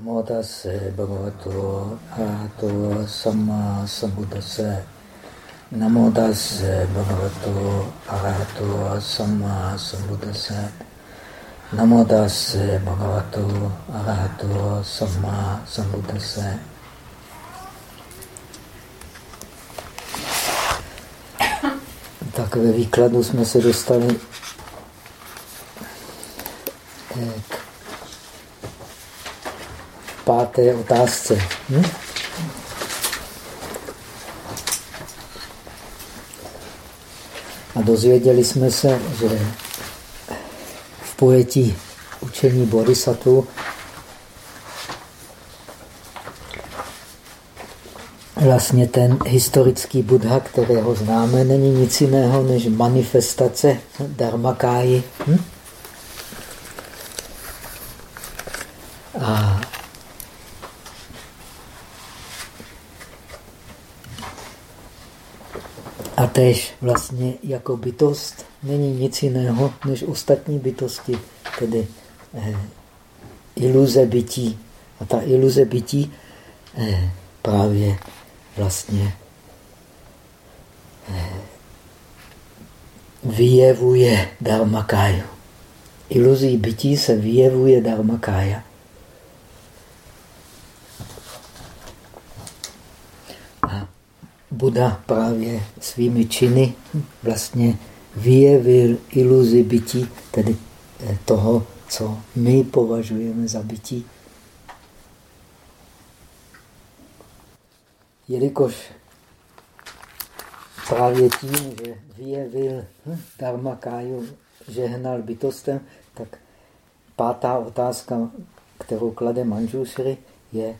Namo tase bhagavato arahato samma sambuddhase. Namo tase bhagavato arahato samma sambuddhase. Namo tase bhagavato arahato samma sambuddhase. Tak ve výkladu jsme se dostali k páté otázce. Hm? A dozvěděli jsme se, že v pojetí učení bodhisattva vlastně ten historický Buddha, kterého známe, není nic jiného než manifestace dharmakáji. Hm? Tež vlastně jako bytost není nic jiného než ostatní bytosti, tedy eh, iluze bytí. A ta iluze bytí eh, právě vlastně eh, vyjevuje dharmakáju. Iluzí bytí se vyjevuje dharmakája. Buddha právě svými činy vlastně vyjevil iluzi bytí, tedy eh, toho, co my považujeme za bytí. Jelikož právě tím, že vyjevil hm, Dharmakáju, žehnal bytostem, tak pátá otázka, kterou klade Manjushri, je,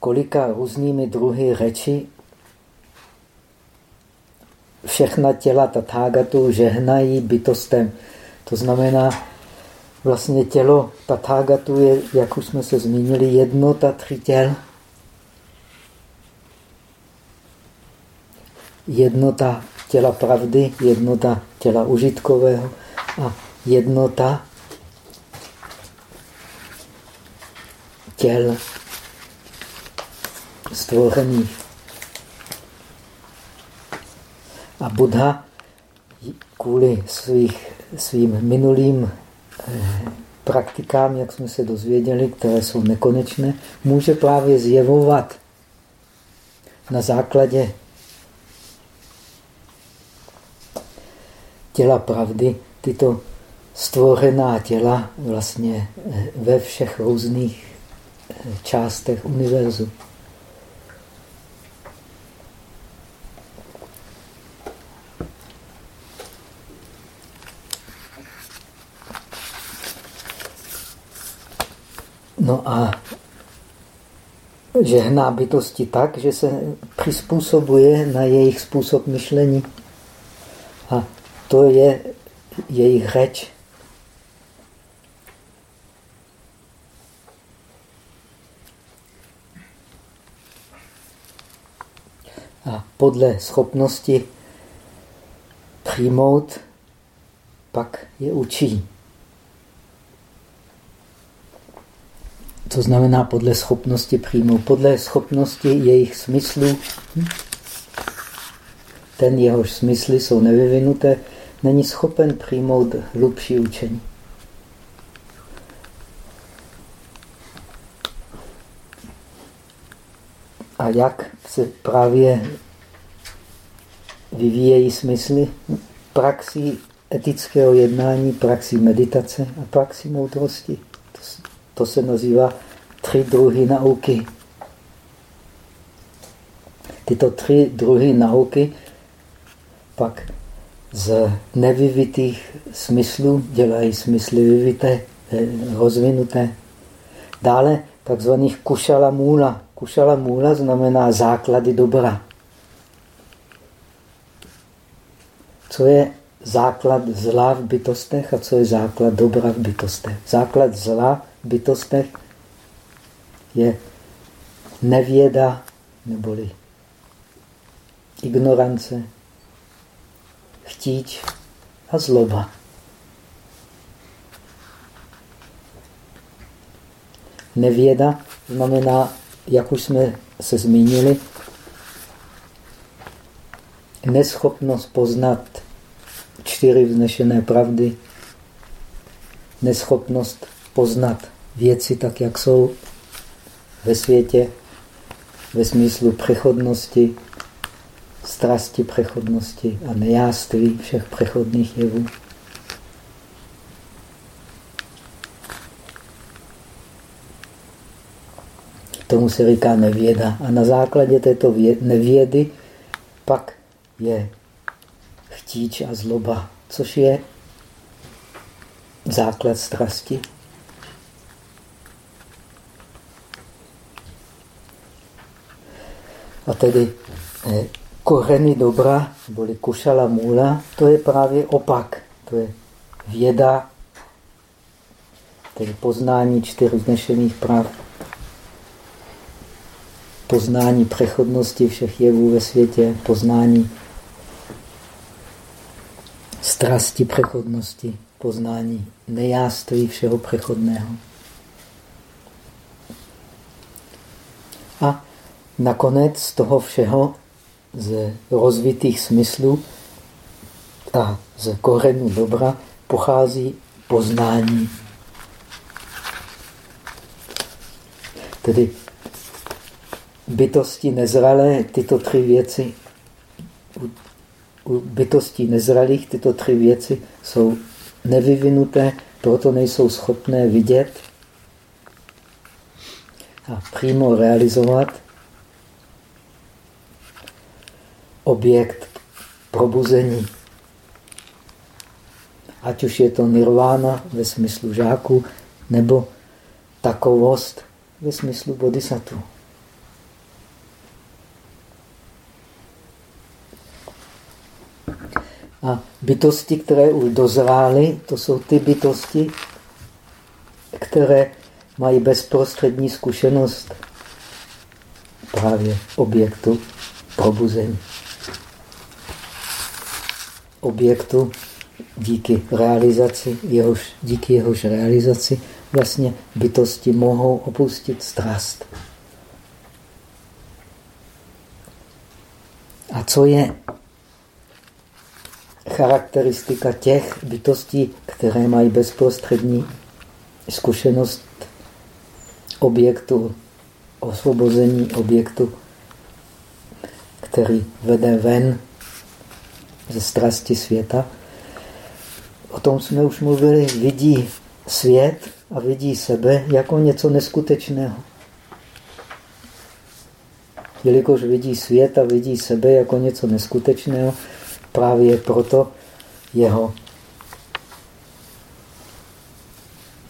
kolika různými druhy řeči všechna těla tathagatu žehnají bytostem. To znamená, vlastně tělo tathagatu je, jak už jsme se zmínili, jednota tři těl. Jednota těla pravdy, jednota těla užitkového a jednota těl stvořených. A Buddha kvůli svých, svým minulým eh, praktikám, jak jsme se dozvěděli, které jsou nekonečné, může právě zjevovat na základě těla pravdy tyto stvořená těla vlastně eh, ve všech různých eh, částech univerzu. No a žehná bytosti tak, že se přizpůsobuje na jejich způsob myšlení. A to je jejich řeč. A podle schopnosti přijmout pak je učí. To znamená podle schopnosti přijmout, podle schopnosti jejich smyslů. Hm? Ten jehož smysly jsou nevyvinuté, není schopen přijmout hlubší učení. A jak se právě vyvíjejí smysly? Praxí etického jednání, praxí meditace a praxí moudrosti. Se nazývá tři druhy nauky. Tyto tři druhy nauky pak z nevyvitých smyslů dělají smysly vyvité, eh, rozvinuté. Dále takzvaných kušala můla. Kušala můla znamená základy dobra. Co je základ zla v bytostech a co je základ dobra v bytostech? Základ zla bytostech je nevěda neboli ignorance, chtíč a zloba. Nevěda znamená, jak už jsme se zmínili, neschopnost poznat čtyři vznešené pravdy, neschopnost poznat věci tak, jak jsou ve světě, ve smyslu přechodnosti, strasti přechodnosti a nejáství všech přechodných jevů. Tomu se říká nevěda. A na základě této nevědy pak je chtíč a zloba, což je základ strasti. A tedy eh, koreny dobra, neboli kušala můla, to je právě opak. To je věda, tedy poznání čtyř vznešených prav, poznání přechodnosti všech jevů ve světě, poznání strasti přechodnosti, poznání nejáství všeho přechodného. A nakonec z toho všeho, z rozvitých smyslů a z korenu dobra, pochází poznání. Tedy bytosti nezralé tyto tři věci, u bytostí nezralých tyto tři věci jsou nevyvinuté, proto nejsou schopné vidět a přímo realizovat objekt probuzení. Ať už je to nirvána ve smyslu žáku, nebo takovost ve smyslu bodhisattva. A bytosti, které už dozrály, to jsou ty bytosti, které mají bezprostřední zkušenost právě objektu probuzení. Objektu díky realizaci, jehož, díky jehož realizaci vlastně bytosti mohou opustit strast. A co je charakteristika těch bytostí, které mají bezprostřední zkušenost objektu, osvobození objektu, který vede ven ze strasti světa. O tom jsme už mluvili, vidí svět a vidí sebe jako něco neskutečného. Jelikož vidí svět a vidí sebe jako něco neskutečného, Právě proto jeho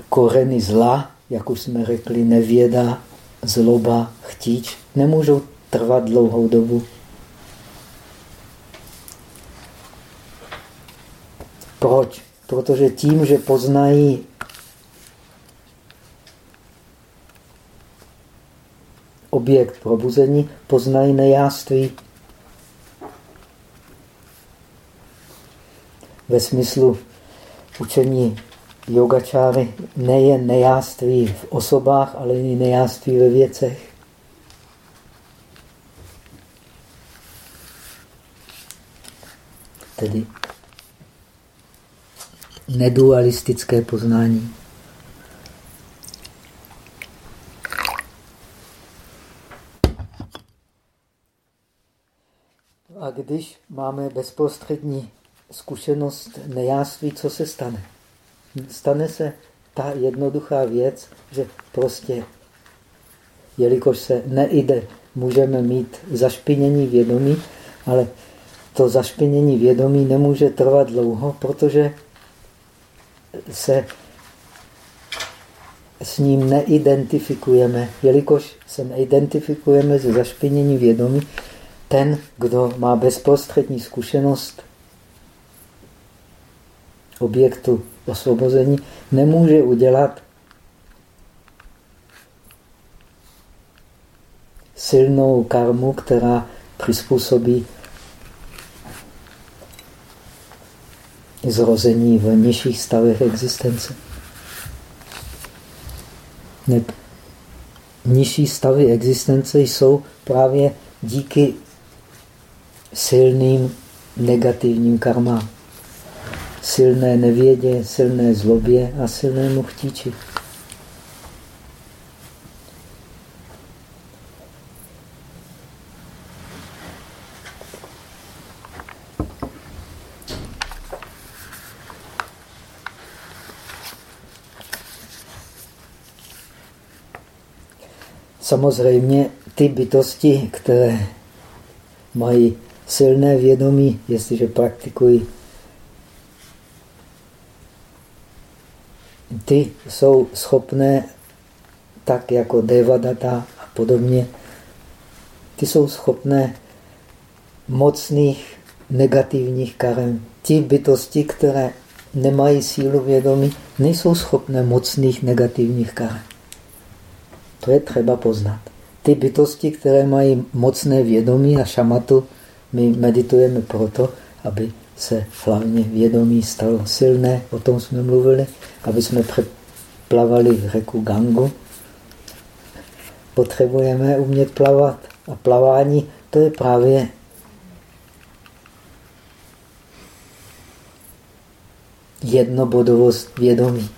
koreny zla, jak už jsme řekli, nevěda, zloba, chtíč, nemůžou trvat dlouhou dobu. Proč? Protože tím, že poznají objekt probuzení, poznají nejáství. ve smyslu učení yogačáry nejen nejáství v osobách, ale i nejáství ve věcech. Tedy nedualistické poznání. A když máme bezprostřední zkušenost nejáství, co se stane. Stane se ta jednoduchá věc, že prostě, jelikož se nejde, můžeme mít zašpinění vědomí, ale to zašpinění vědomí nemůže trvat dlouho, protože se s ním neidentifikujeme. Jelikož se neidentifikujeme se zašpinění vědomí, ten, kdo má bezprostřední zkušenost objektu osvobození nemůže udělat silnou karmu, která přizpůsobí zrození v nižších stavech existence. Ne, nižší stavy existence jsou právě díky silným negativním karmám. Silné nevědě, silné zlobě a silnému chtíči. Samozřejmě ty bytosti, které mají silné vědomí, jestliže praktikují, ty jsou schopné, tak jako Devadatta a podobně, ty jsou schopné mocných negativních karem. Ti bytosti, které nemají sílu vědomí, nejsou schopné mocných negativních karem. To je třeba poznat. Ty bytosti, které mají mocné vědomí a šamatu, my meditujeme proto, aby se hlavně vědomí stalo silné, o tom jsme mluvili, aby jsme přeplavali řeku Gangu. Potřebujeme umět plavat a plavání to je právě jednobodovost vědomí.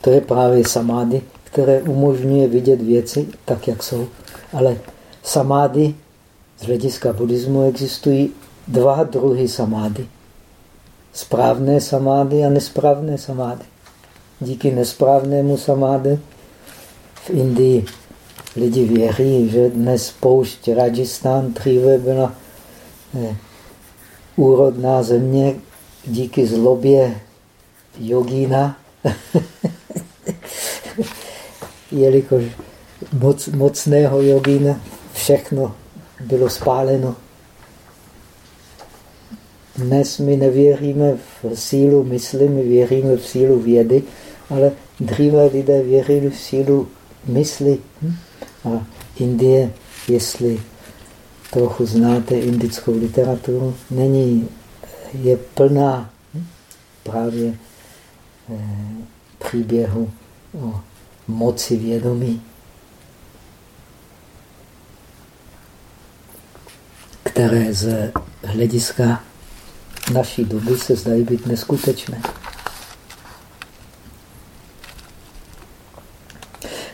To je právě samády, které umožňuje vidět věci tak, jak jsou. Ale samády, z hlediska buddhismu existují dva druhy samády. Správné samády a nesprávné samády. Díky nesprávnému samády v Indii lidi věří, že dnes poušť Rajasthan dříve byla eh, úrodná země díky zlobě jogína. jelikož moc, mocného jogína všechno bylo spáleno. Dnes my nevěříme v sílu mysli, my věříme v sílu vědy, ale dříve lidé věřili v sílu mysli. A Indie, jestli trochu znáte indickou literaturu, není, je plná právě eh, příběhu o moci vědomí, které z hlediska naší doby se zdají být neskutečné.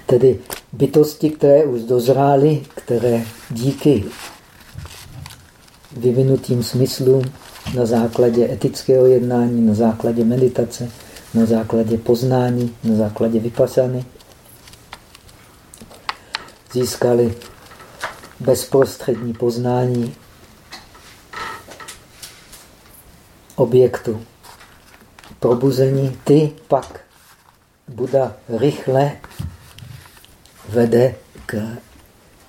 Tedy bytosti, které už dozrály, které díky vyvinutým smyslům na základě etického jednání, na základě meditace, na základě poznání, na základě vypasany, získali bezprostřední poznání objektu probuzení, ty pak Buda rychle vede k,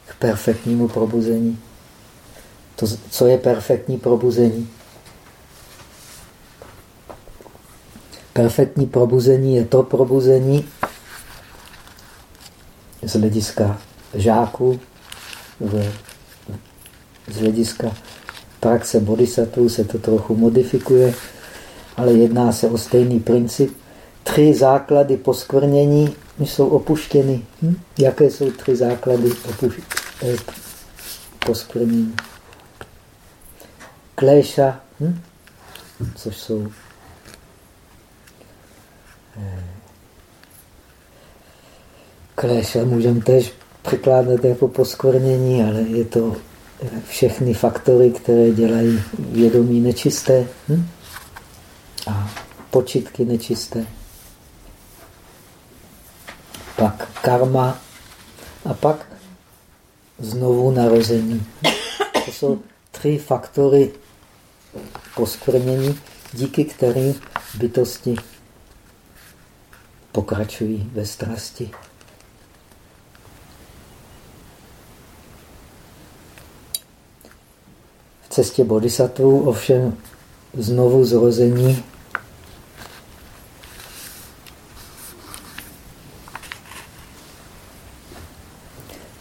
k perfektnímu probuzení. To, co je perfektní probuzení? Perfektní probuzení je to probuzení z hlediska žáků, v, z hlediska praxe bodhisattva se to trochu modifikuje, ale jedná se o stejný princip. Tři základy poskvrnění jsou opuštěny. Hm? Jaké jsou tři základy opuš eh, poskvrnění? Kléša, hm? což jsou eh, Kléša můžeme tež překládat jako poskvrnění, ale je to všechny faktory, které dělají vědomí nečisté hm? a počitky nečisté. Pak karma a pak znovu narození. To jsou tři faktory poskvrnění, díky kterým bytosti pokračují ve strasti. Cestě bodhisattvů ovšem znovu zrození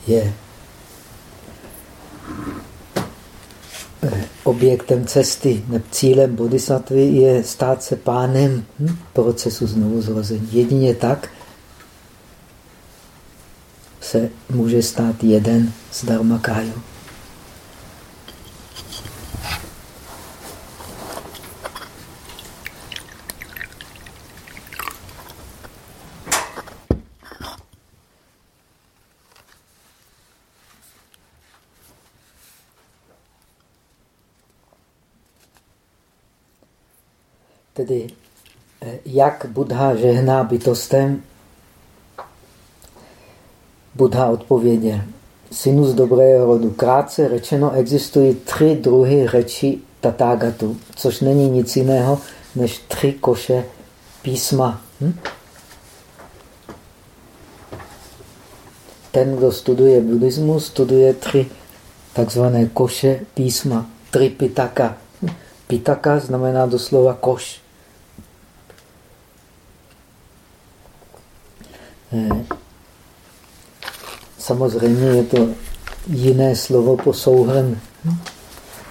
je objektem cesty. Cílem bodhisattvy je stát se pánem hm, procesu znovuzrození. Jedině tak se může stát jeden z dharmakájů. Tedy eh, jak Buddha žehná bytostem, Buddha odpověděl. Synu z dobrého rodu. Krátce řečeno, existují tři druhy řeči tatágatu, což není nic jiného než tři koše písma. Hm? Ten, kdo studuje buddhismus, studuje tři takzvané koše písma, tripitaka. Hm? Pitaka znamená doslova koš. Samozřejmě je to jiné slovo po souhrn.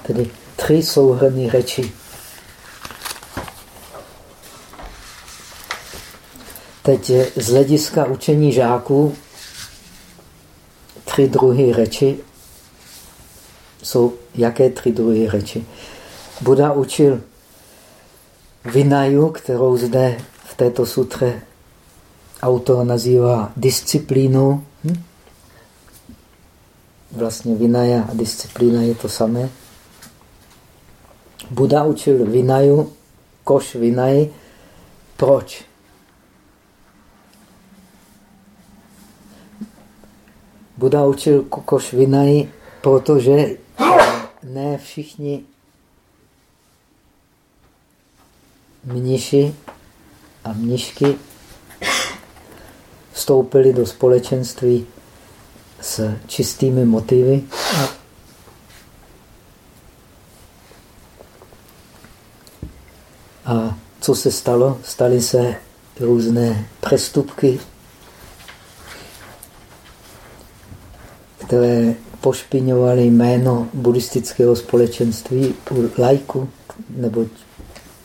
Tedy tři souhrny řeči. Teď z hlediska učení žáků tři druhy řeči jsou jaké tři druhy řeči? Buda učil Vinaju, kterou zde v této sutře autor nazývá disciplínou. Hm? Vlastně vinaja a disciplína je to samé. Buda učil vinaju, koš vinaj. Proč? Buda učil koš vinaj, protože ne všichni mniši a mnišky vstoupili do společenství s čistými motivy. A co se stalo? Staly se různé přestupky, které pošpiňovaly jméno buddhistického společenství u lajku, neboť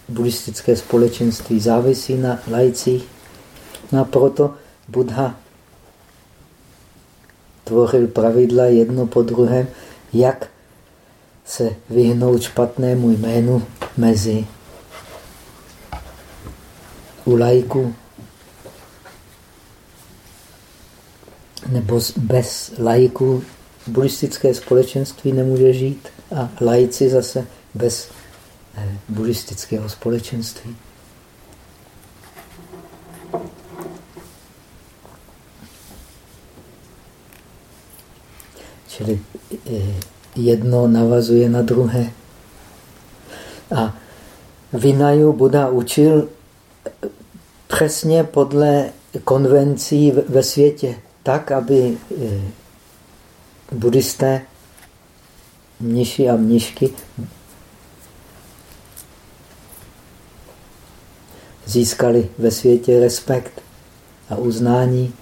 buddhistické společenství závisí na lajcích. No a proto Buddha tvořil pravidla jedno po druhém, jak se vyhnout špatnému jménu mezi u lajku nebo bez lajku buddhistické společenství nemůže žít a lajci zase bez eh, buddhistického společenství. Čili eh, jedno navazuje na druhé. A Vinaju Buda učil přesně podle konvencí ve světě, tak, aby eh, buddhisté, mniši a mnišky získali ve světě respekt a uznání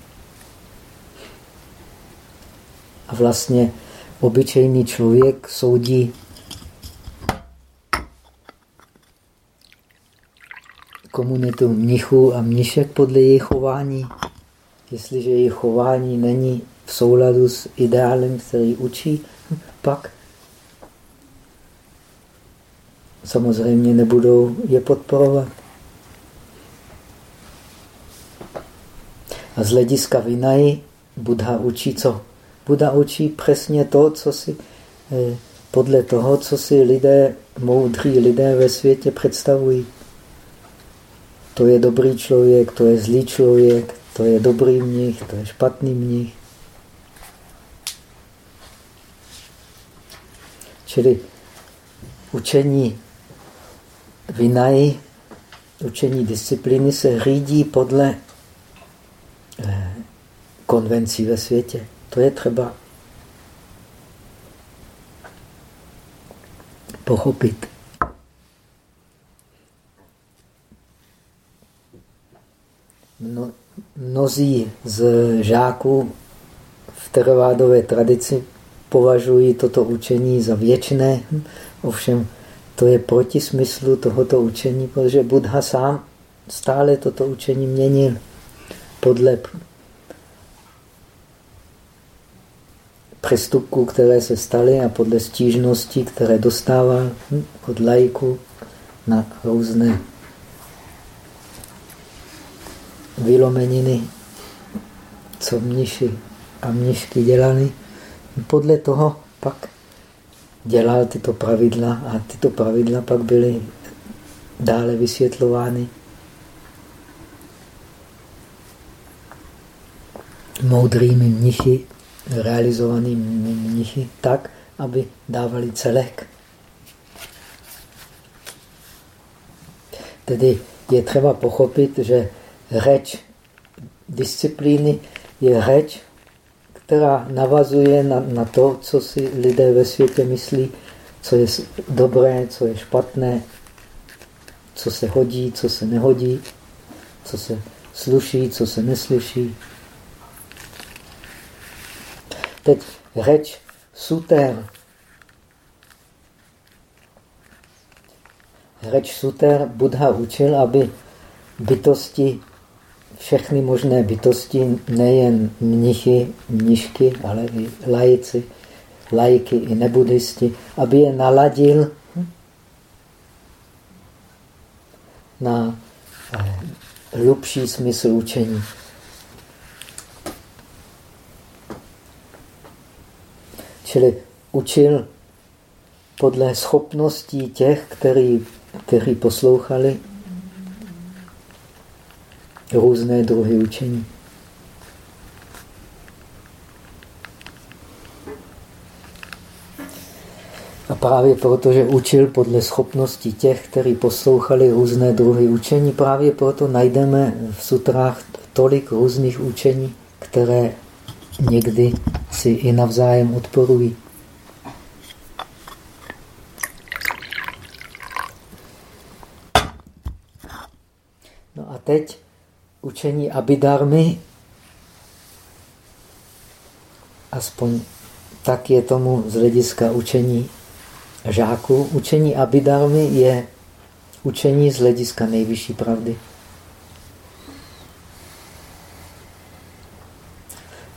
A vlastně obyčejný člověk soudí komunitu mnichů a mnišek podle jejich chování. Jestliže jejich chování není v souladu s ideálem, který učí, pak samozřejmě nebudou je podporovat. A z hlediska Vinaji Buddha učí co? Buda učí přesně to, co si eh, podle toho, co si lidé, moudří lidé ve světě představují. To je dobrý člověk, to je zlý člověk, to je dobrý mnich, to je špatný mnich. Čili učení vinaj, učení disciplíny se řídí podle eh, konvencí ve světě. To je třeba pochopit. Mno, mnozí z žáků v teravádové tradici považují toto učení za věčné. Ovšem, to je proti smyslu tohoto učení, protože Buddha sám stále toto učení měnil podle přestupků, které se staly a podle stížností, které dostával od lajku na různé vylomeniny, co mniši a mnišky dělali. Podle toho pak dělal tyto pravidla a tyto pravidla pak byly dále vysvětlovány moudrými mnichy, realizovanými mnichy tak, aby dávali celek. Tedy je třeba pochopit, že řeč disciplíny je řeč, která navazuje na, na to, co si lidé ve světě myslí, co je dobré, co je špatné, co se hodí, co se nehodí, co se sluší, co se nesluší. Teď řeč suter. Řeč suter Buddha učil, aby bytosti všechny možné bytosti, nejen mnichy, mnišky, ale i lajici, lajky i nebudisti, aby je naladil na eh, hlubší smysl učení. Čili učil podle schopností těch, který, kteří poslouchali, různé druhy učení. A právě proto, že učil podle schopností těch, kteří poslouchali různé druhy učení, právě proto najdeme v sutrách tolik různých učení, které někdy si i navzájem odporují. No a teď učení Abidarmy, aspoň tak je tomu z hlediska učení žáků. Učení Abidarmy je učení z hlediska nejvyšší pravdy.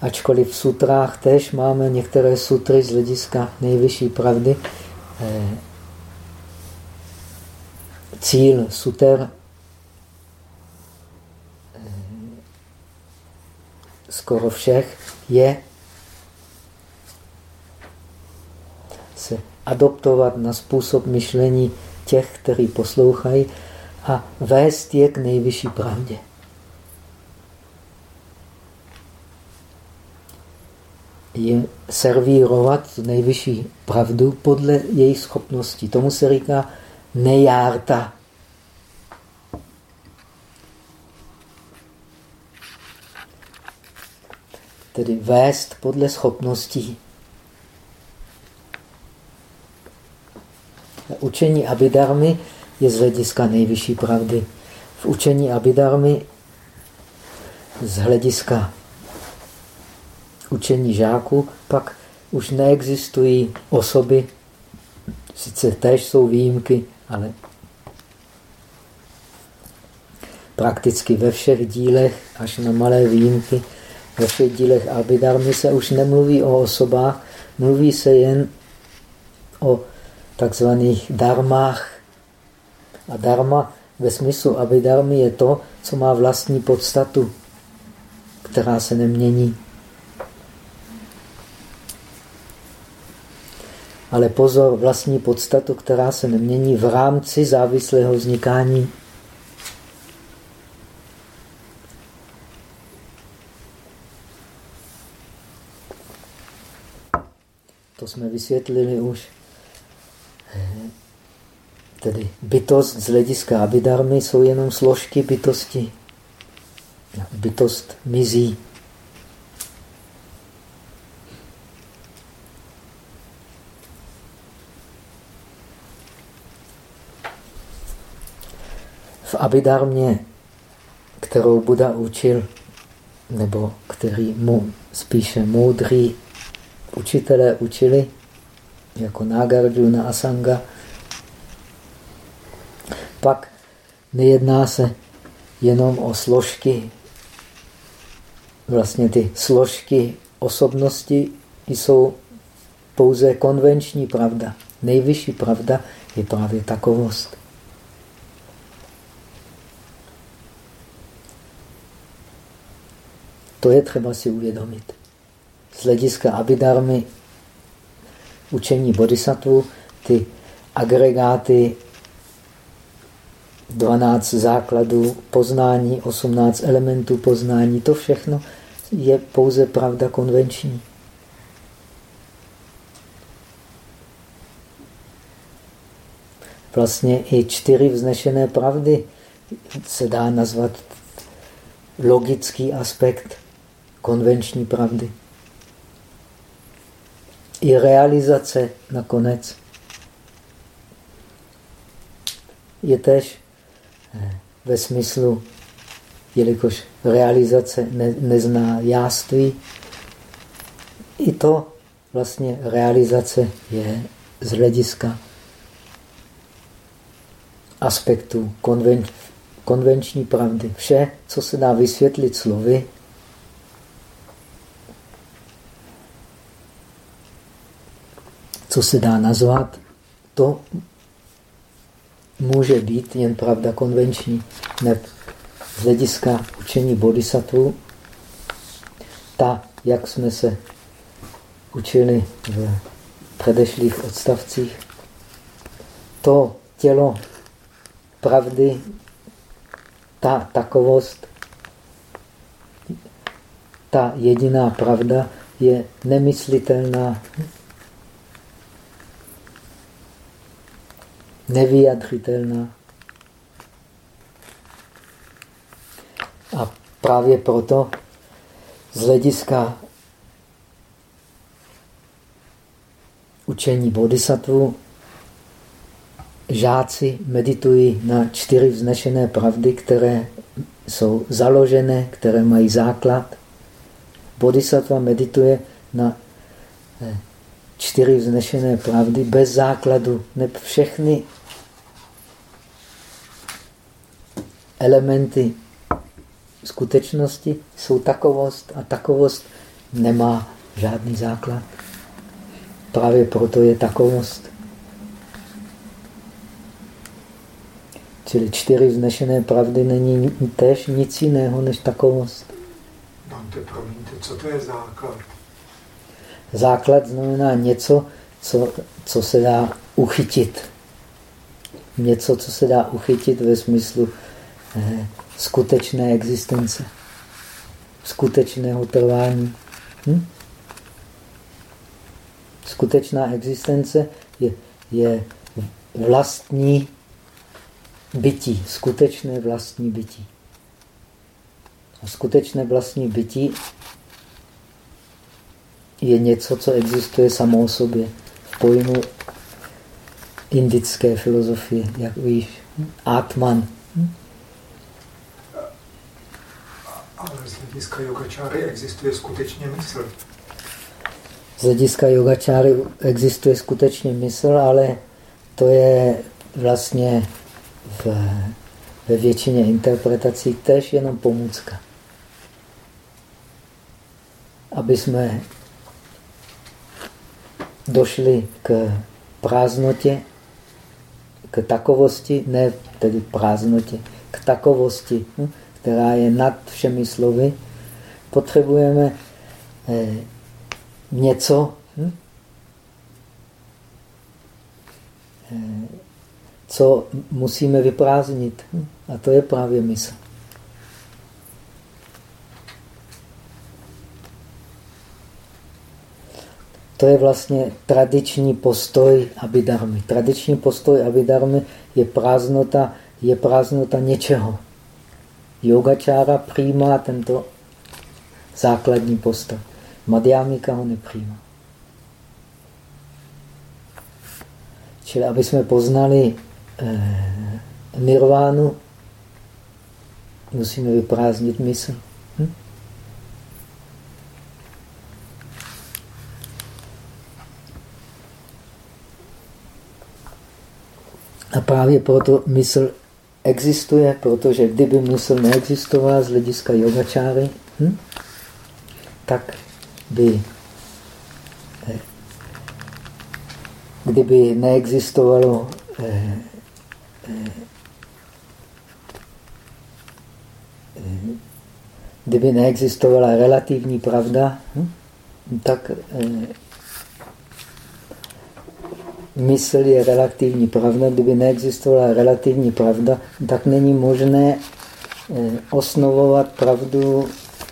Ačkoliv v sutrách tež máme některé sutry z hlediska nejvyšší pravdy. Eh, cíl suter skoro všech, je se adoptovat na způsob myšlení těch, kteří poslouchají a vést je k nejvyšší pravdě. Je servírovat nejvyšší pravdu podle jejich schopností. Tomu se říká nejárta. tedy vést podle schopností. Učení Abidarmy je z hlediska nejvyšší pravdy. V učení Abidarmy z hlediska učení žáků pak už neexistují osoby, sice též jsou výjimky, ale prakticky ve všech dílech, až na malé výjimky, ve všech dílech Abhidharmy se už nemluví o osobách, mluví se jen o takzvaných darmách. A dharma ve smyslu Abhidharmy je to, co má vlastní podstatu, která se nemění. Ale pozor, vlastní podstatu, která se nemění v rámci závislého vznikání. To jsme vysvětlili už. Tedy bytost z hlediska abidarmy jsou jenom složky bytosti. Bytost mizí. Abidarmě, kterou Buda učil, nebo který mu spíše moudrý učitelé učili, jako Nagarjuna Asanga, pak nejedná se jenom o složky. Vlastně ty složky osobnosti jsou pouze konvenční pravda. Nejvyšší pravda je právě takovost. To je třeba si uvědomit. Z hlediska abidarmy učení bodhisattva ty agregáty 12 základů poznání, 18 elementů poznání, to všechno je pouze pravda konvenční. Vlastně i čtyři vznešené pravdy se dá nazvat logický aspekt konvenční pravdy. I realizace nakonec je tež eh, ve smyslu, jelikož realizace ne, nezná jáství, i to vlastně realizace je z hlediska aspektu konven, konvenční pravdy. Vše, co se dá vysvětlit slovy, co se dá nazvat, to může být jen pravda konvenční. Ne, z hlediska učení bodhisattva, ta, jak jsme se učili v předešlých odstavcích, to tělo pravdy, ta takovost, ta jediná pravda je nemyslitelná, nevyjadřitelná. A právě proto z hlediska učení bodhisattva žáci meditují na čtyři vznešené pravdy, které jsou založené, které mají základ. Bodhisattva medituje na eh, čtyři vznešené pravdy bez základu. Všechny elementy skutečnosti jsou takovost a takovost nemá žádný základ. Právě proto je takovost. Čili čtyři vznešené pravdy není též nic jiného než takovost. Dante, promiňte, co to je základ? Základ znamená něco, co, co se dá uchytit. Něco, co se dá uchytit ve smyslu skutečné existence, skutečného trvání. Hm? Skutečná existence je, je vlastní bytí, skutečné vlastní bytí. A skutečné vlastní bytí je něco, co existuje samo o sobě v pojmu indické filozofie, jak víš, Atman. Ale z hlediska yogačáry existuje skutečně mysl. Z hlediska yogačáry existuje skutečně mysl, ale to je vlastně v, ve většině interpretací tež jenom pomůcka. Aby jsme došli k prázdnotě, k takovosti, ne tedy prázdnotě, k takovosti, hm, která je nad všemi slovy, potřebujeme eh, něco, hm, eh, co musíme vyprázdnit. Hm, a to je právě mysl. To je vlastně tradiční postoj abidarmy. Tradiční postoj abidarmy je prázdnota, je prázdnota něčeho. Yogačára přijímá tento základní postav. Madhyamika ho nepřijímá. Čili aby jsme poznali eh, nirvánu, musíme vyprázdnit mysl. Hm? A právě proto mysl existuje, protože kdyby mysl neexistovala z hlediska yogačáry, hm, tak by eh, kdyby neexistovalo eh, eh, kdyby neexistovala relativní pravda, hm, tak mysl je relativní pravda. Kdyby neexistovala relativní pravda, tak není možné osnovovat pravdu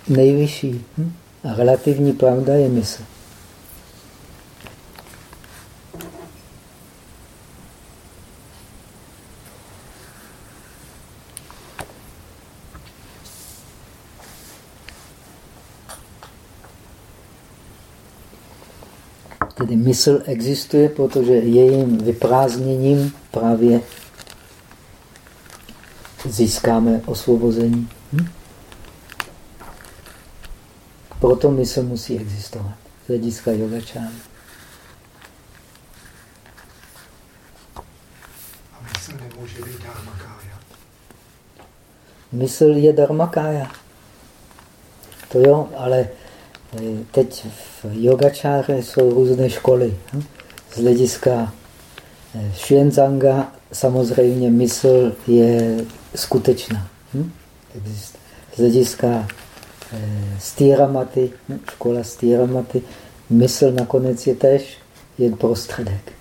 nejvyšší. Hm? A relativní pravda je mysl. Tedy mysl existuje, protože jejím vyprázdněním právě získáme osvobození. Hm? Proto mysl musí existovat z hlediska yogačáry. A mysl nemůže být dharmakája. Mysl je dharmakája. To jo, ale teď v yogačáře jsou různé školy. Hm? Z hlediska eh, Xuanzanga samozřejmě mysl je skutečná. Hm? Z hlediska Eh, stýramaty, škola stýramaty, mysl nakonec je tež jen prostředek.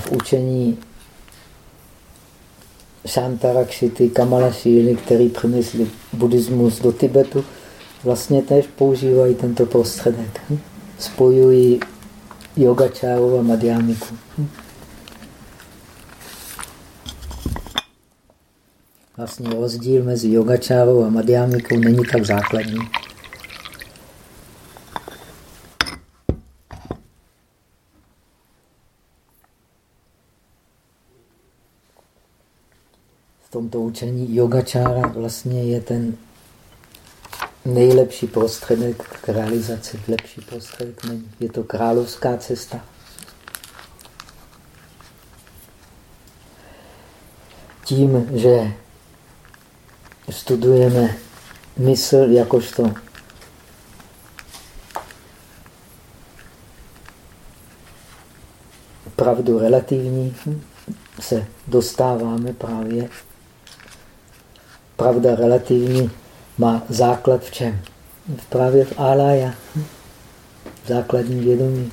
V učení Shantarakshity, Kamala Šíly, který přinesli buddhismus do Tibetu, vlastně tež používají tento prostředek. Hm? spojují yogačáru a madhyamiku. Vlastně rozdíl mezi yogačárou a madhyamikou není tak základní. Tomto učení yogačára vlastně je ten nejlepší prostředek k realizaci. Lepší prostředek není. Je to královská cesta. Tím, že studujeme mysl jakožto pravdu relativní, se dostáváme právě pravda relativní má základ v čem? Právě v álája, v základním vědomí,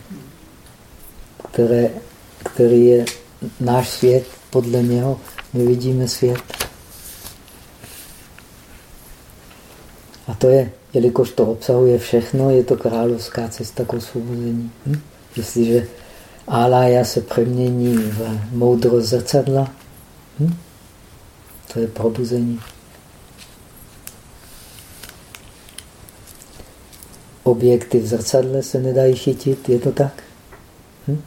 které, který je náš svět, podle něho my vidíme svět. A to je, jelikož to obsahuje všechno, je to královská cesta k osvobození. Hm? Jestliže álája se přemění v moudrost zrcadla, hm? to je probuzení. Objekty v zrcadle se nedají chytit, je to tak? Hm?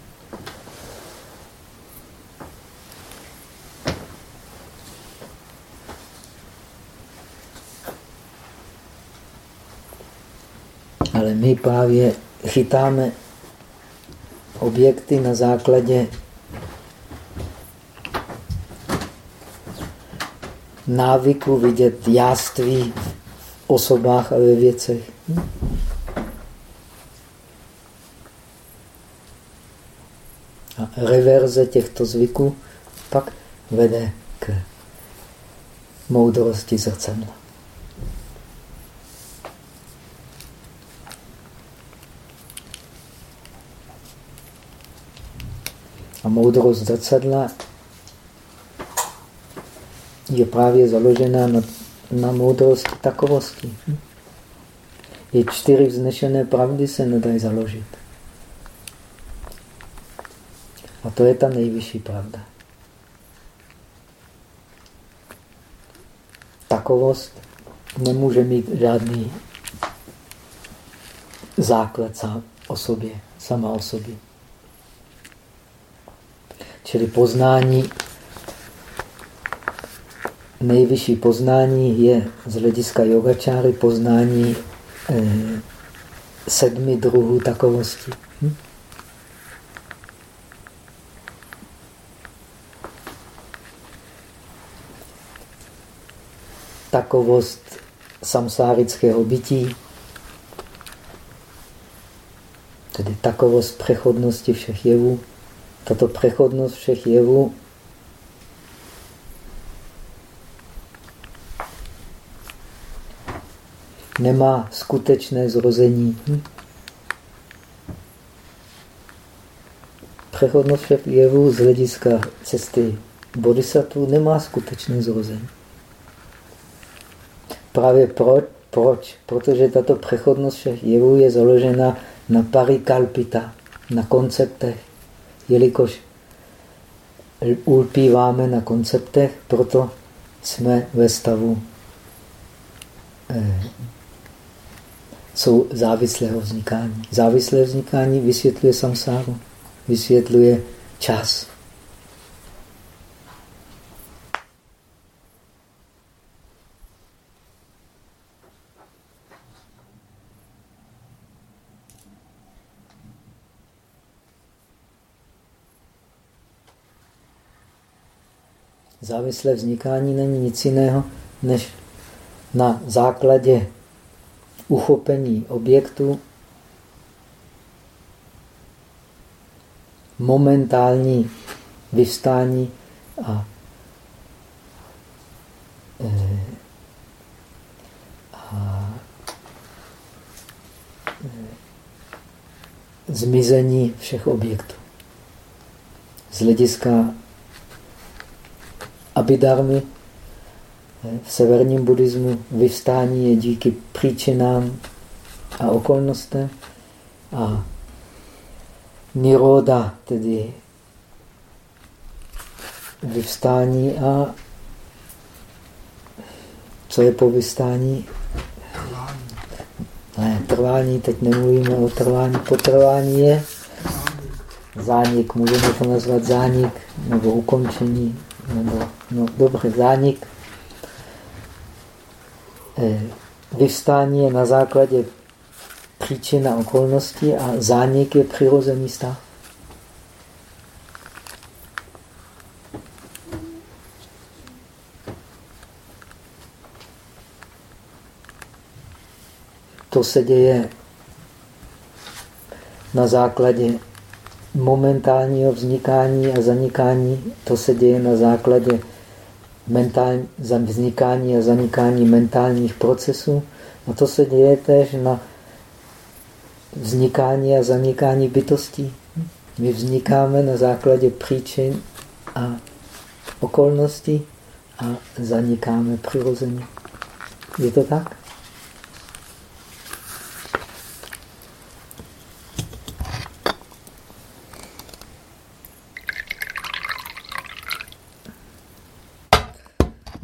Ale my právě chytáme objekty na základě návyku vidět jáství v osobách a ve věcech. Hm? A reverze těchto zvyků pak vede k moudrosti zrcadla. A moudrost zrcadla je právě založena na, na moudrosti takovosti. Je čtyři vznešené pravdy se nedají založit. A to je ta nejvyšší pravda. Takovost nemůže mít žádný základ sám o sobě, sama o sobě. Čili poznání nejvyšší poznání je z hlediska yogačáry poznání eh, sedmi druhů takovosti. Hm? Takovost samsárického bytí, tedy takovost přechodnosti všech jevů. Tato přechodnost všech jevů nemá skutečné zrození. Přechodnost všech jevů z hlediska cesty bodhisattva nemá skutečné zrození. Právě proč? proč? Protože tato přechodnost všech jevů je založena na parikalpita, na konceptech. Jelikož ulpíváme na konceptech, proto jsme ve stavu eh, jsou závislého vznikání. Závislé vznikání vysvětluje samsáru, vysvětluje čas. Závislé vznikání není nic jiného, než na základě uchopení objektu momentální vyvstání a, e, a e, zmizení všech objektů. Z hlediska abidarmy v severním buddhismu vyvstání je díky příčinám a okolnostem a niroda, tedy vyvstání a co je po vystání? Ne, trvání, teď nemluvíme o trvání. Potrvání je zánik, můžeme to nazvat zánik, nebo ukončení, nebo no, dobře, zánik Eh, vyvstání je na základě příčin a okolností a zánik je přirozený stav. To se děje na základě momentálního vznikání a zanikání. To se děje na základě mentální, vznikání a zanikání mentálních procesů. A to se děje též na vznikání a zanikání bytostí. My vznikáme na základě příčin a okolností a zanikáme přirozeně. Je to tak?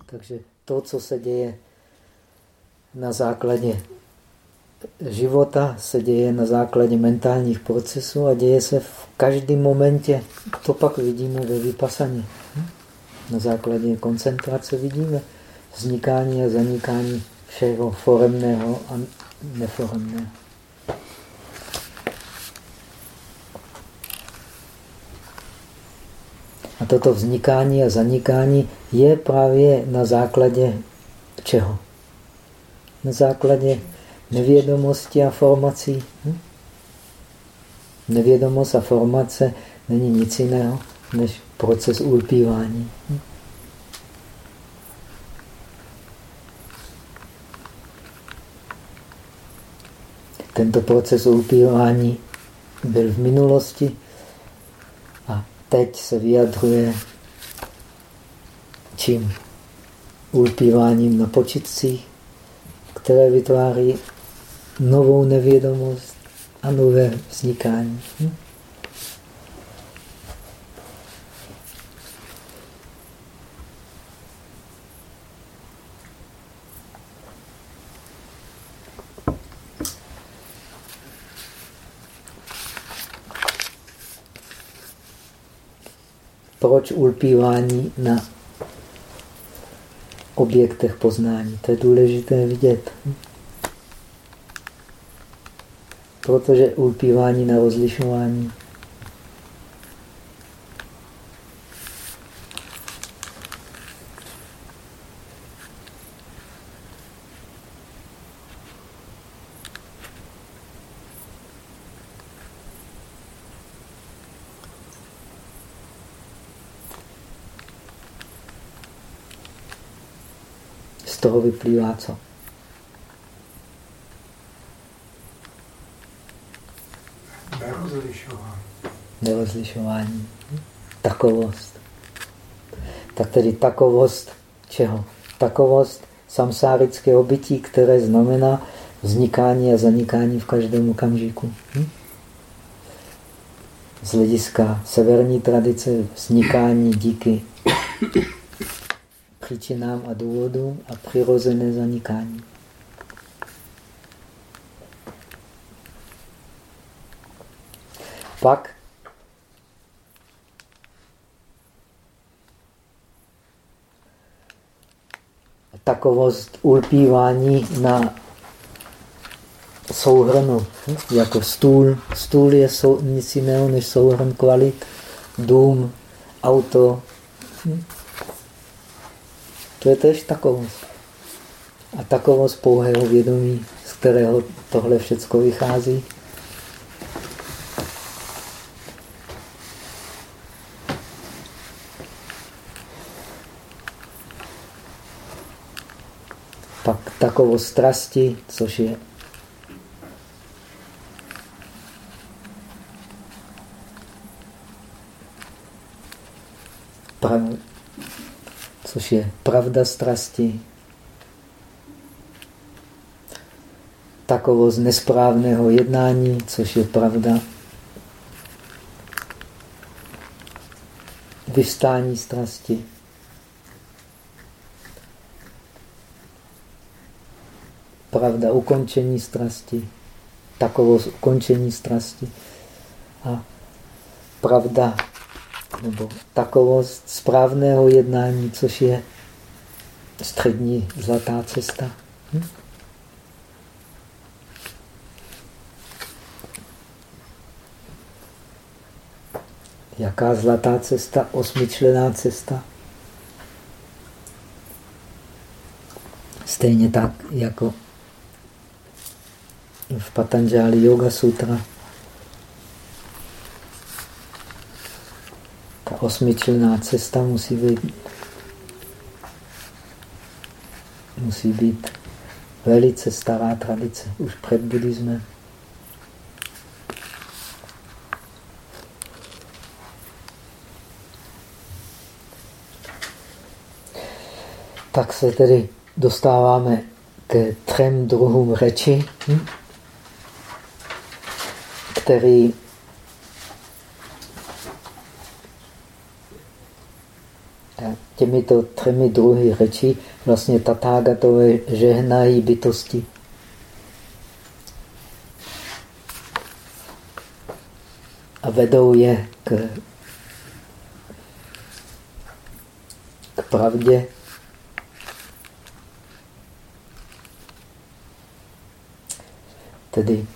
Takže to, co se děje na základě života, se děje na základě mentálních procesů a děje se v každém momentě. To pak vidíme ve vypasaně. Na základě koncentrace vidíme vznikání a zanikání všeho foremného a neforemného. A toto vznikání a zanikání je právě na základě čeho? Na základě nevědomosti a formací. Hm? Nevědomost a formace není nic jiného než proces ulpívání. Hm? Tento proces ulpívání byl v minulosti teď se vyjadřuje čím? Ulpíváním na počitcích, které vytváří novou nevědomost a nové vznikání. Hm? Proč ulpívání na objektech poznání. To je důležité vidět. Protože ulpívání na rozlišování z toho vyplývá co? Nerozlišování. Nerozlišování. Takovost. Tak tedy takovost čeho? Takovost samsárického bytí, které znamená vznikání a zanikání v každém okamžiku. Hm? Z hlediska severní tradice vznikání díky příčinám a důvodům a přirozené zanikání. Pak takovost ulpívání na souhrnu, jako stůl. Stůl je sou, nic jiného než souhrn kvalit, dům, auto. To je tež takovost. A takovost pouhého vědomí, z kterého tohle všechno vychází. Pak takovost strasti, což je což je pravda strasti, takovost nesprávného jednání, což je pravda, vystání strasti, pravda ukončení strasti, takovost ukončení strasti. A pravda nebo takovost správného jednání, což je střední zlatá cesta. Hm? Jaká zlatá cesta? Osmičlená cesta. Stejně tak, jako v Patanjali Yoga Sutra Osmičlená cesta musí být, musí být velice stará tradice, už před buddhismem. Tak se tedy dostáváme k třem druhům řeči, hm? který těmito třemi druhy řečí vlastně tatágatové žehnají bytosti. A vedou je k, k pravdě. Tedy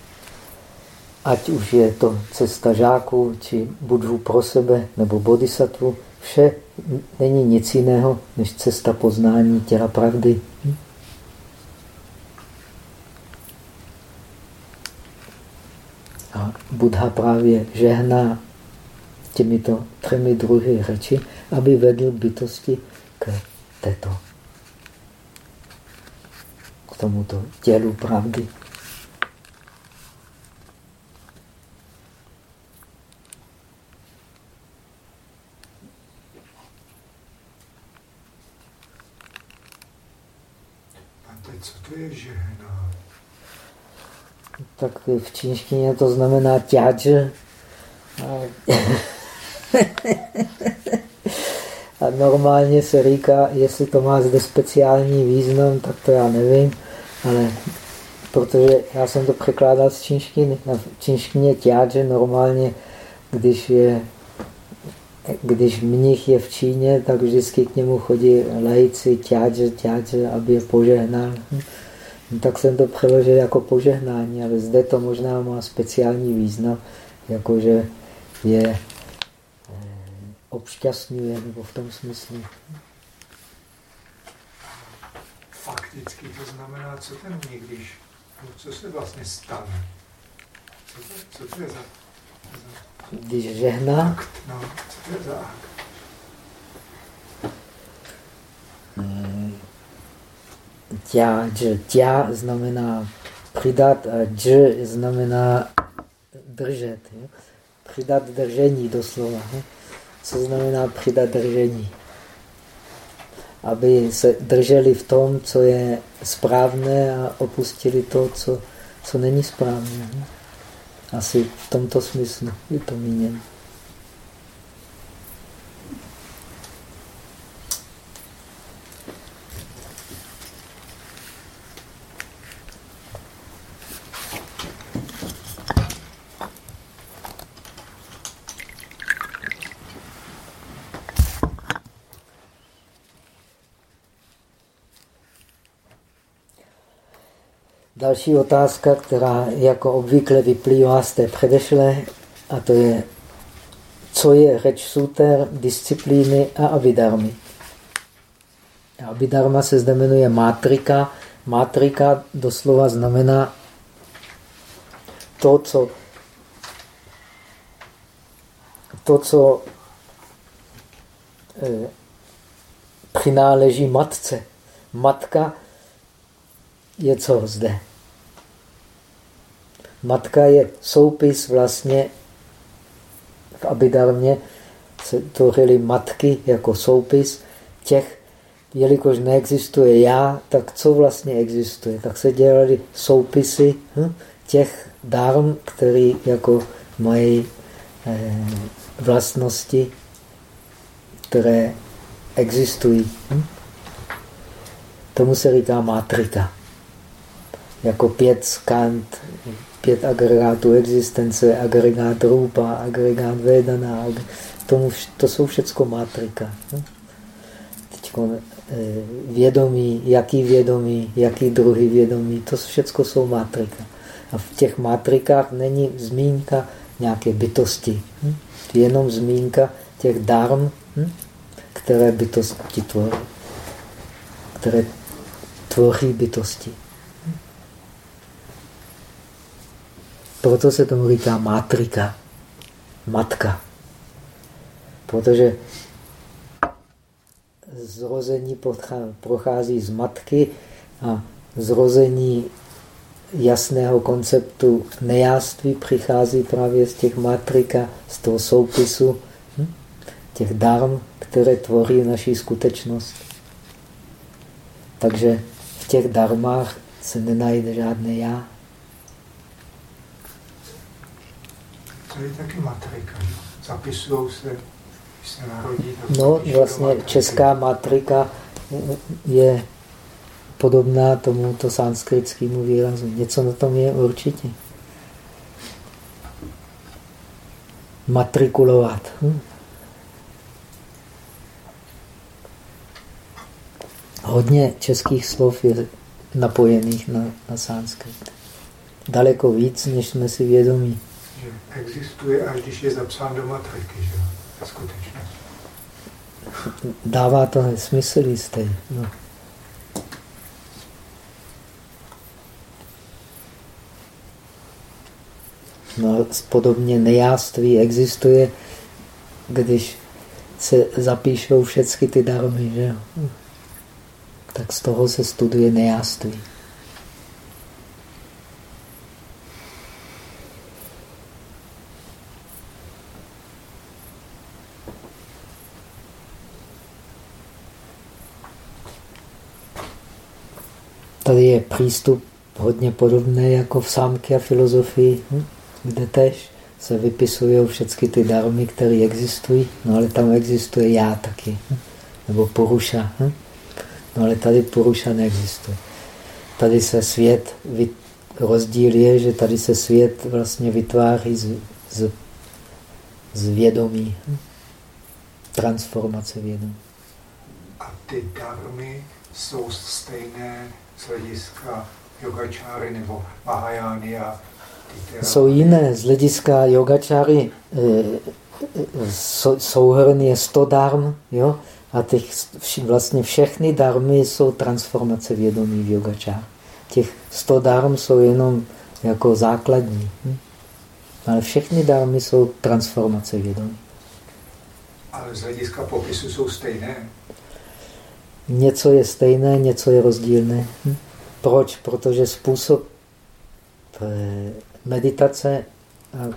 ať už je to cesta žáků, či budhu pro sebe, nebo bodhisattvu, vše není nic jiného, než cesta poznání těla pravdy. A Buddha právě žehná těmito třemi druhy řeči, aby vedl bytosti k této, k tomuto tělu pravdy. Tak v čínštině to znamená ťač. A normálně se říká, jestli to má zde speciální význam, tak to já nevím, ale protože já jsem to překládal z čínštiny. Na čínštině ťáče normálně, když je když mnich je v Číně, tak vždycky k němu chodí lejci, ťádže, ťádže, aby je požehnal. No, tak jsem to přeložil jako požehnání, ale zde to možná má speciální význam, jakože je eh, obšťastňuje, nebo v tom smyslu. Fakticky to znamená, co ten mních, když, no, co se vlastně stane? Co to, co to je za... za... Když žehná? Akt, no, co to je za akt? Tia, dž. Tia znamená přidat a dž znamená držet. Jo? Přidat držení doslova. Jo? Co znamená přidat držení? Aby se drželi v tom, co je správné a opustili to, co, co není správné. Jo? Asi v tomto smyslu je to míněno. Další otázka, která jako obvykle vyplývá z té předešlé, a to je, co je řeč suter, disciplíny a avidarmy. Avidarma se zde jmenuje mátrika. Mátrika doslova znamená to, co to, co eh, přináleží matce. Matka je co zde? Matka je soupis vlastně v Abidarmě se tvořily matky jako soupis těch, jelikož neexistuje já, tak co vlastně existuje? Tak se dělaly soupisy hm, těch darm, které jako mají eh, vlastnosti, které existují. Hm? Tomu se říká matrika. Jako pět skant, pět agregátů existence, agregát rupa, agregát vedana, tomu, to jsou všechno matrika. No? Teď eh, vědomí, jaký vědomí, jaký druhý vědomí, to všechno jsou matrika. A v těch matrikách není zmínka nějaké bytosti. Hm? Jenom zmínka těch darm, hm? které bytosti tvoří. Které tvoří bytosti. Proto se tomu říká mátrika, matka. Protože zrození prochází z matky a zrození jasného konceptu nejáství přichází právě z těch matrika, z toho soupisu, hm? těch darm, které tvoří naši skutečnost. Takže v těch darmách se nenajde žádné já. To je taky matrika. Zapisují se, když se narodí. No, vlastně česká matrika je podobná tomuto sanskritskému výrazu. Něco na tom je určitě. Matrikulovat. Hm? Hodně českých slov je napojených na, na sanskrit. Daleko víc, než jsme si vědomí že existuje, až když je zapsán do matriky, že jo, skutečnost. Dává to smysl jistý. No. No, podobně nejáství existuje, když se zapíšou všechny ty darmy, že? Tak z toho se studuje nejáství. Tady je přístup hodně podobný jako v sámky a filozofii, hm? kde tež se vypisují všechny ty darmy, které existují, no ale tam existuje já taky, hm? nebo poruša. Hm? No ale tady poruša neexistuje. Tady se svět, rozdíl je, že tady se svět vlastně vytváří z, z, z vědomí. Transformace vědomí. A ty darmy jsou stejné z hlediska yogačáry nebo Mahajány a jsou jiné. Z hlediska yogačáry eh, eh, souhrn je 100 darm, jo? a těch, vlastně všechny darmy jsou transformace vědomí v yogačáře. Těch 100 darm jsou jenom jako základní. Hm? Ale všechny darmy jsou transformace vědomí. Ale z hlediska popisu jsou stejné? Něco je stejné, něco je rozdílné. Hm? Proč? Protože způsob meditace a eh,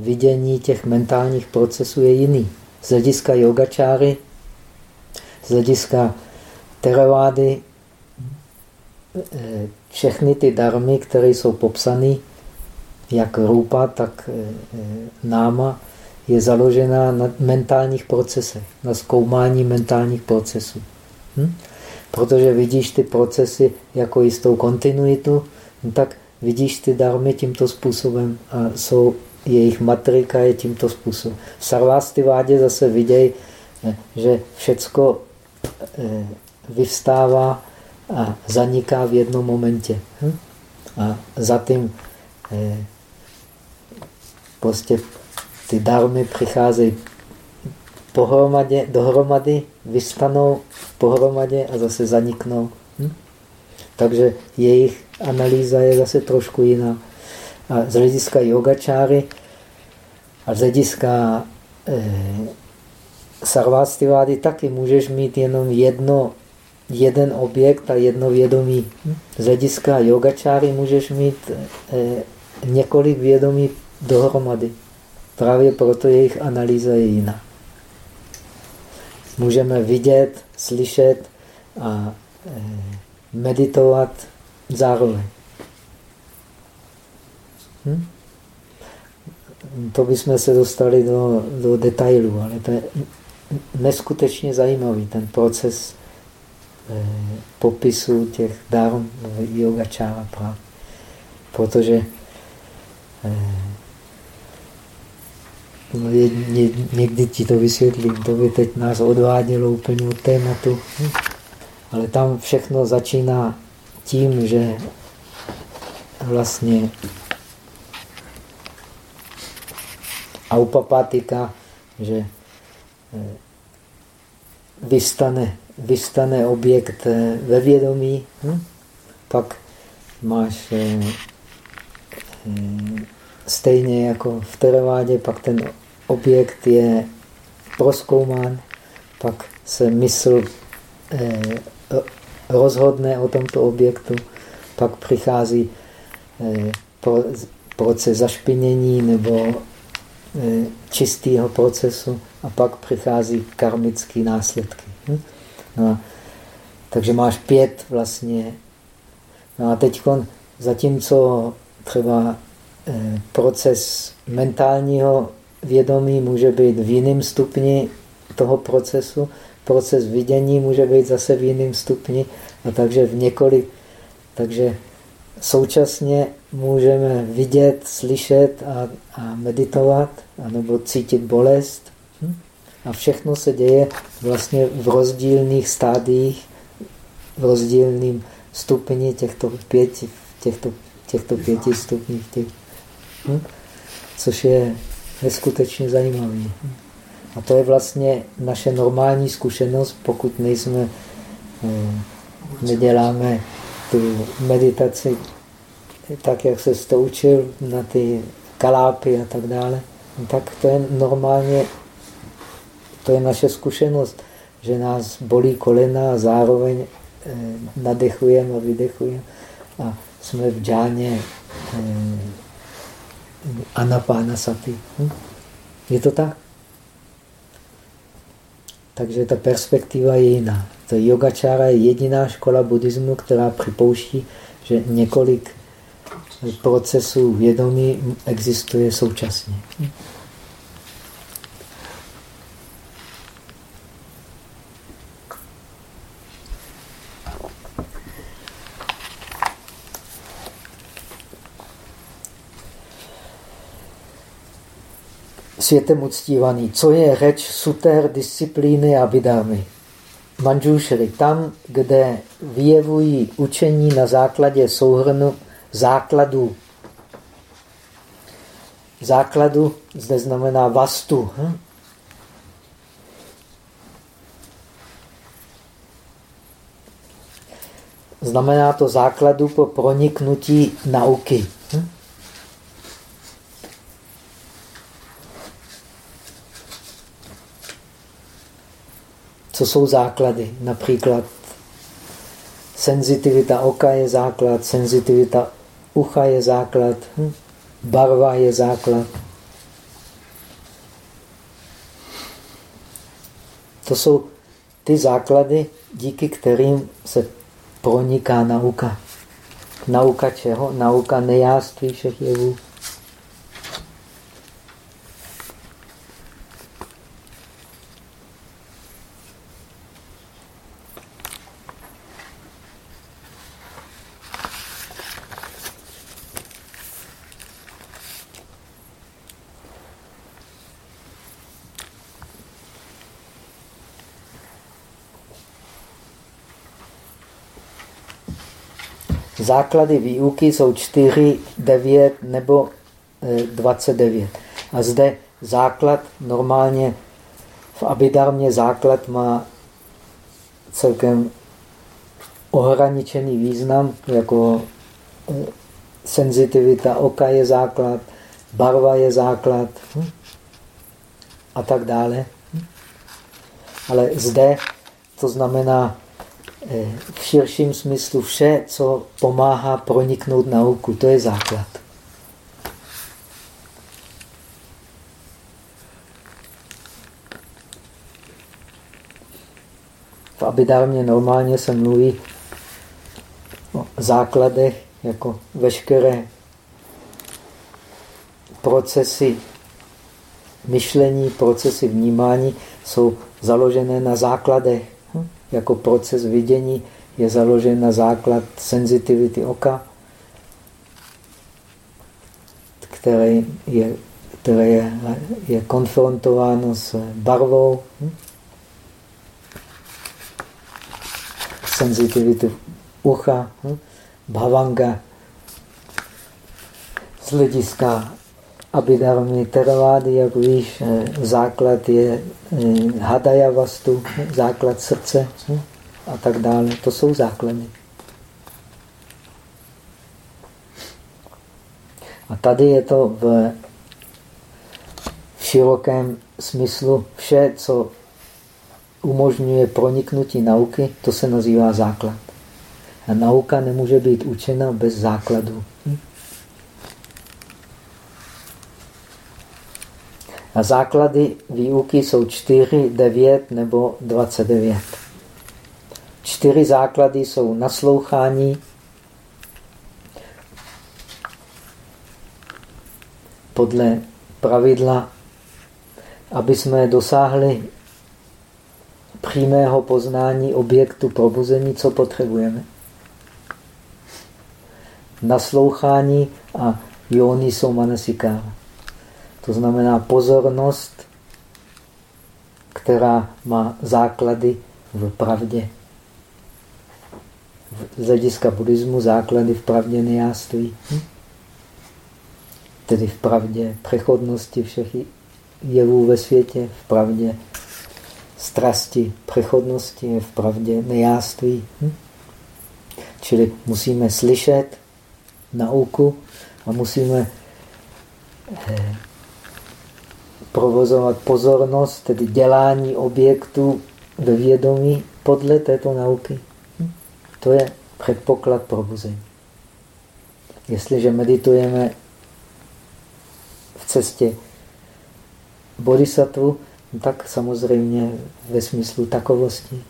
vidění těch mentálních procesů je jiný. Z hlediska yogačáry, z hlediska teravády, eh, všechny ty darmy, které jsou popsány, jak rupa, tak náma, je založena na mentálních procesech, na zkoumání mentálních procesů. Hm? Protože vidíš ty procesy jako jistou kontinuitu, no tak vidíš ty darmy tímto způsobem a jsou, jejich matrika je tímto způsobem. V Sarvástivádě zase vidějí, eh, že všecko eh, vyvstává a zaniká v jednom momentě. Hm? A za tím eh, prostě ty darmy přicházejí pohromadě, dohromady, vystanou pohromadě a zase zaniknou. Hm? Takže jejich analýza je zase trošku jiná. A z hlediska yogačáry a z hlediska eh, sarvástivády taky můžeš mít jenom jedno, jeden objekt a jedno vědomí. Hm? Z hlediska yogačáry můžeš mít eh, několik vědomí dohromady. Právě proto jejich analýza je jiná. Můžeme vidět, slyšet a eh, meditovat zároveň. Hm? To bychom se dostali do, do detailů, ale to je neskutečně zajímavý, ten proces eh, popisu těch dárm yogačára právě. Protože eh, No, je, ně, někdy ti to vysvětlím, to by teď nás odvádělo úplně od tématu. Ale tam všechno začíná tím, že vlastně aupapatika, že eh, vystane, vystane objekt eh, ve vědomí, hm? pak máš eh, stejně jako v teravádě, pak ten objekt je proskoumán, pak se mysl eh, rozhodne o tomto objektu, pak přichází eh, proces zašpinění nebo eh, čistého procesu a pak přichází karmické následky. Hm? No, takže máš pět vlastně. No a teď, zatímco třeba proces mentálního vědomí může být v jiném stupni toho procesu, proces vidění může být zase v jiném stupni a takže v několik, takže současně můžeme vidět, slyšet a, a meditovat, anebo cítit bolest. Hm? A všechno se děje vlastně v rozdílných stádiích, v rozdílným stupni těchto pěti, těchto, těchto pěti stupních. Těch, Hm? Což je neskutečně zajímavý. A to je vlastně naše normální zkušenost, pokud nejsme, eh, neděláme tu meditaci tak, jak se to učil na ty kalápy a tak dále, tak to je normálně, to je naše zkušenost, že nás bolí kolena a zároveň eh, nadechujeme a vydechujeme a jsme v džáně Anapána Sati. Hm? Je to tak? Takže ta perspektiva je jiná. To yogačára je jediná škola buddhismu, která připouští, že několik procesů vědomí existuje současně. Světem uctívaný. Co je řeč suter, disciplíny a vydámy? Manžušry, tam, kde vyjevují učení na základě souhrnu základu. Základu zde znamená vastu. Hm? Znamená to základu po proniknutí nauky. Hm? Co jsou základy? Například senzitivita oka je základ, senzitivita ucha je základ, hm? barva je základ. To jsou ty základy, díky kterým se proniká nauka. Nauka čeho? Nauka nejáství všech jevů. Základy výuky jsou 4, 9 nebo 29. E, A zde základ normálně v abidarmě základ má celkem ohraničený význam, jako e, senzitivita oka je základ, barva je základ hm? a tak dále. Hm? Ale zde to znamená v širším smyslu vše, co pomáhá proniknout nauku, to je základ. V abidármě normálně se mluví o základech, jako veškeré procesy myšlení, procesy vnímání jsou založené na základech jako proces vidění je založen na základ senzitivity oka, které je, které je, je konfrontováno s barvou, hm? senzitivity ucha, hm? bhavanga z hlediska Abhidharmy Teravády, jak víš, eh, základ je eh, Hadaya Vastu, základ srdce a tak dále. To jsou základy. A tady je to v širokém smyslu vše, co umožňuje proniknutí nauky, to se nazývá základ. A nauka nemůže být učena bez základu. A základy výuky jsou 4, 9 nebo 29. Čtyři základy jsou naslouchání, podle pravidla, aby jsme dosáhli přímého poznání objektu probuzení, co potřebujeme. Naslouchání a jony jsou manasikára. To znamená pozornost, která má základy v pravdě. Z hlediska buddhismu základy v pravdě nejáství. Hm? Tedy v pravdě přechodnosti všech jevů ve světě, v pravdě strasti přechodnosti, v pravdě nejáství. Hm? Čili musíme slyšet nauku a musíme eh, provozovat pozornost, tedy dělání objektu ve vědomí podle této nauky. Hm? To je předpoklad probuzení. Jestliže meditujeme v cestě bodhisattva, tak samozřejmě ve smyslu takovosti.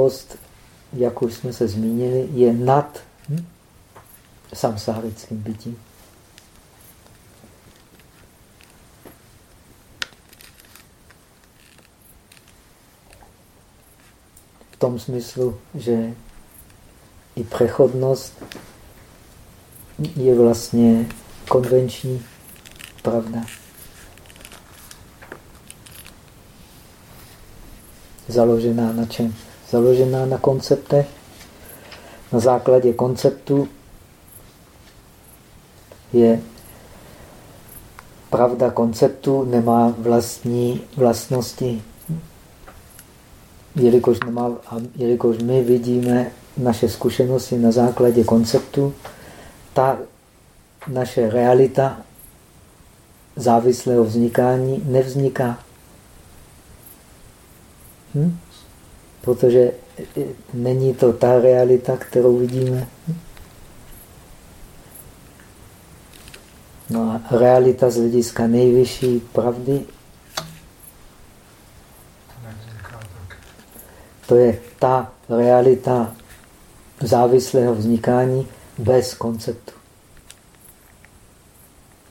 Zoufalost, jak už jsme se zmínili, je nad hm, samsárickým bytím. V tom smyslu, že i přechodnost je vlastně konvenční pravda. Založená na čem? Založená na konceptech. Na základě konceptu je pravda konceptu, nemá vlastní vlastnosti. Jelikož, nemá, jelikož my vidíme naše zkušenosti na základě konceptu, ta naše realita závislého vznikání nevzniká. Hm? Protože není to ta realita, kterou vidíme. No a realita z hlediska nejvyšší pravdy to je ta realita závislého vznikání bez konceptu.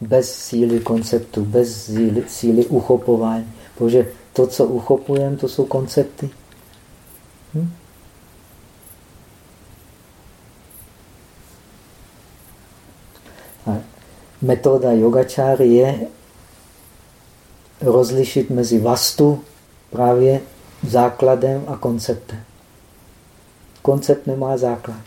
Bez síly konceptu, bez síly, síly uchopování. Protože to, co uchopujeme, to jsou koncepty. Hm? A metoda yogačáry je rozlišit mezi vastu, právě základem a konceptem. Koncept nemá základ.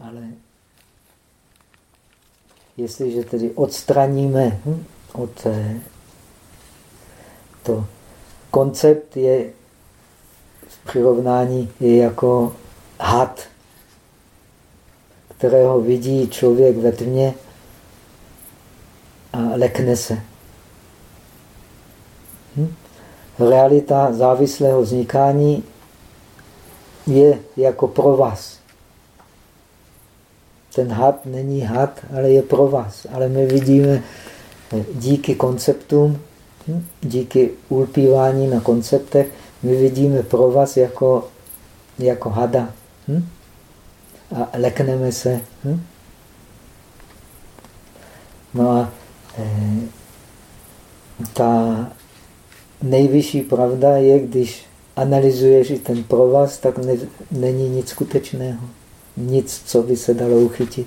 Ale jestliže tedy odstraníme hm, od eh, to koncept je v přirovnání je jako had, kterého vidí člověk ve tmě a lekne se. Hm? Realita závislého vznikání je jako pro vás. Ten had není had, ale je pro vás. Ale my vidíme díky konceptům, hm? díky ulpívání na konceptech, my vidíme pro vás jako, jako hada. Hm? A lekneme se. Hm? No a Eh, ta nejvyšší pravda je, když analyzuješ i ten provaz, tak ne, není nic skutečného. Nic, co by se dalo uchytit.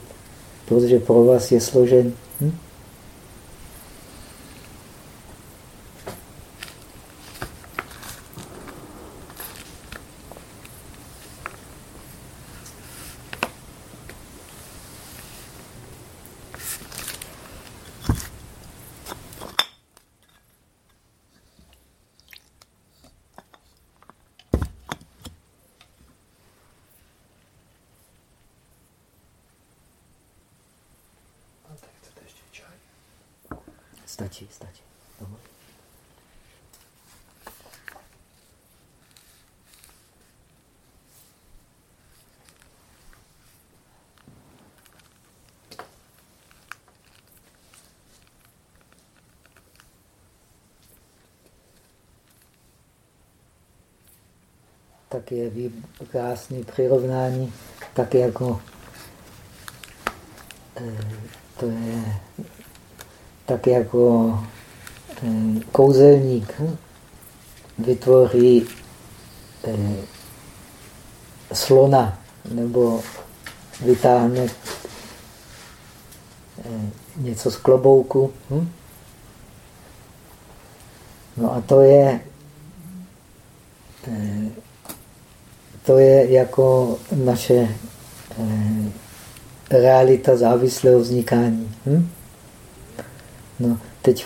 Protože provaz je složen. Hm? Stačí, stačí. Dobre. tak je krásný přirovnání, tak jako eh, to je tak jako eh, kouzelník vytvoří eh, slona nebo vytáhne eh, něco z klobouku. Hm? No a to je to je jako naše realita závislého vznikání. Hm? No, teď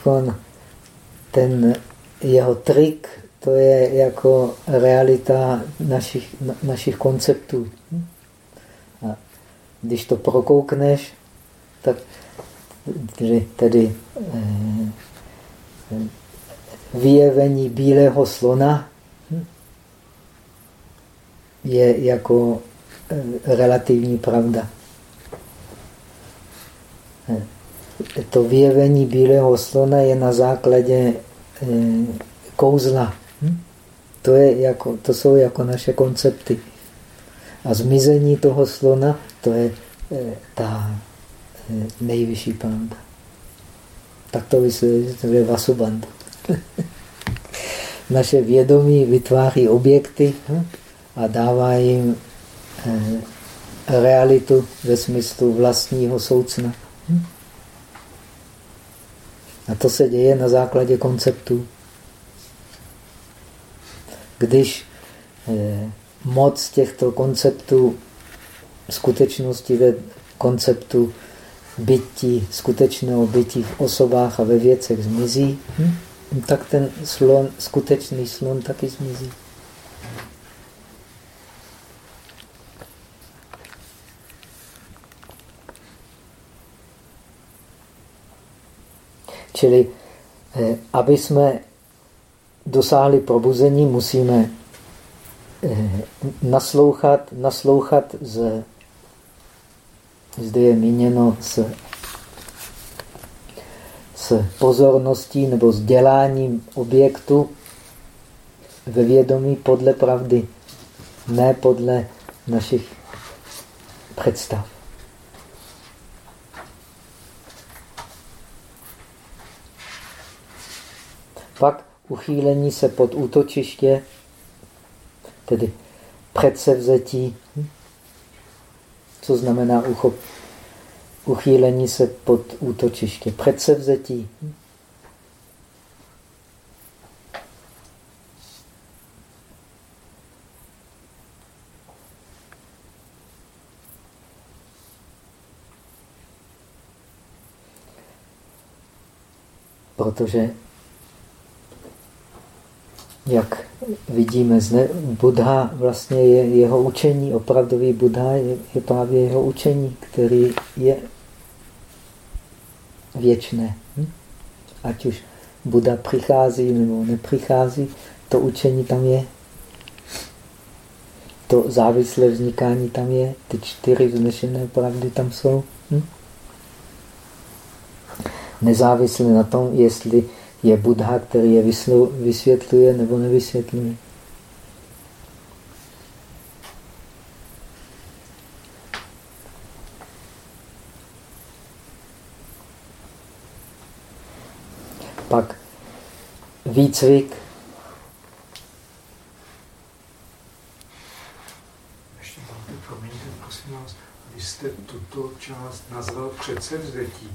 ten jeho trik, to je jako realita našich, našich konceptů. A když to prokoukneš, tak tedy eh, vyjevení bílého slona je jako eh, relativní pravda. Eh, to vyjevení bílého slona je na základě eh, kouzla. Hm? To, je jako, to jsou jako naše koncepty. A zmizení toho slona, to je eh, ta eh, nejvyšší pravda. tak to vysvětluje Vasubandhu. Naše vědomí vytváří objekty hm, a dává jim realitu ve smyslu vlastního soucna. A to se děje na základě konceptů. Když eh, moc těchto konceptů skutečnosti ve konceptu bytí, skutečného bytí v osobách a ve věcech zmizí, hm? tak ten slon, skutečný slon taky zmizí. Čili, eh, aby jsme dosáhli probuzení, musíme eh, naslouchat, naslouchat z, zde je míněno s, s pozorností nebo s děláním objektu ve vědomí podle pravdy, ne podle našich představ. Pak uchýlení se pod útočiště, tedy předsevzetí. Co znamená uchop? uchýlení se pod útočiště? Předsevzetí. Protože jak vidíme zde, Buddha vlastně je jeho učení, opravdový Buddha je, je právě jeho učení, který je věčné. Hm? Ať už Buddha přichází nebo nepřichází, to učení tam je. To závislé vznikání tam je, ty čtyři vznešené pravdy tam jsou. Hm? Nezávisle na tom, jestli je Buddha, který je vysvětluje nebo nevysvětluje. Pak výcvik. Ještě promiňte, prosím vás, vy jste tuto část nazval předsevzetí.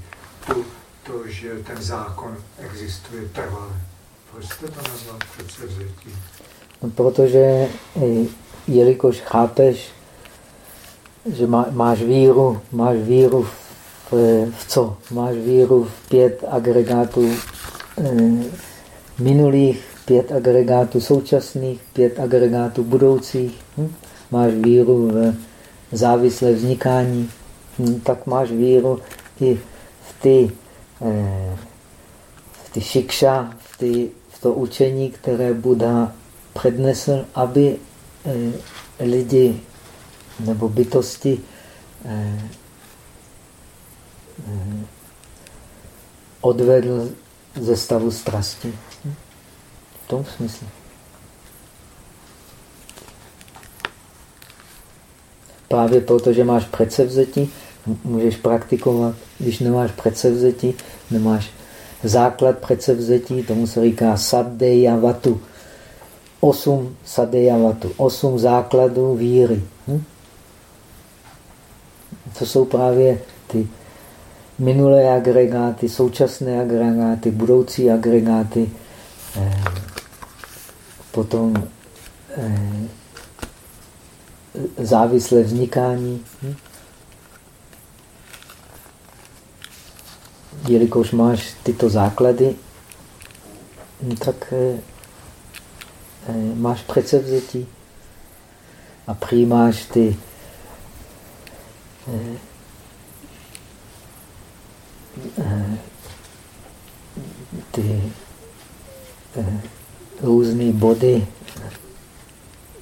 To, že ten zákon existuje trvale. Proč jste to nazval předsevzetí? No, protože jelikož chápeš, že má, máš víru, máš víru v, v co? Máš víru v pět agregátů eh, minulých, pět agregátů současných, pět agregátů budoucích. Hm? Máš víru v závislé vznikání, hm? tak máš víru i v ty v ty šikša, v, ty, v to učení, které Buddha přednesl, aby eh, lidi nebo bytosti eh, odvedl ze stavu strasti. V tom smyslu. Právě proto, že máš předsevzetí, můžeš praktikovat. Když nemáš předsevzetí, nemáš základ předsevzetí, tomu se říká vatu. Osm vatu. osm základů víry. Hm? To jsou právě ty minulé agregáty, současné agregáty, budoucí agregáty, eh, potom eh, závislé vznikání. Hm? Jelikož máš tyto základy, no tak eh, eh, máš předsevzetí a přijímáš ty eh, ty různé body,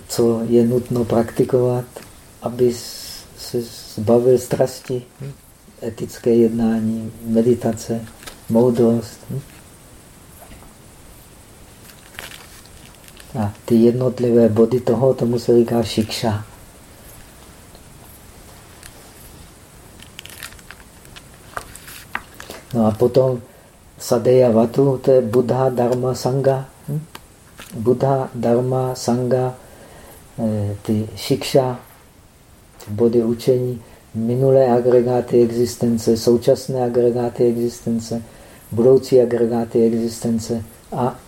co je nutno praktikovat, aby se zbavil strasti etické jednání, meditace, moudrost. Hm? A ty jednotlivé body toho, tomu se říká šikša. No a potom Sadeya Vatu, to je Buddha, Dharma, Sangha. Hm? Buddha, Dharma, Sangha, eh, ty šikša, body učení, minulé agregáty existence, současné agregáty existence, budoucí agregáty existence a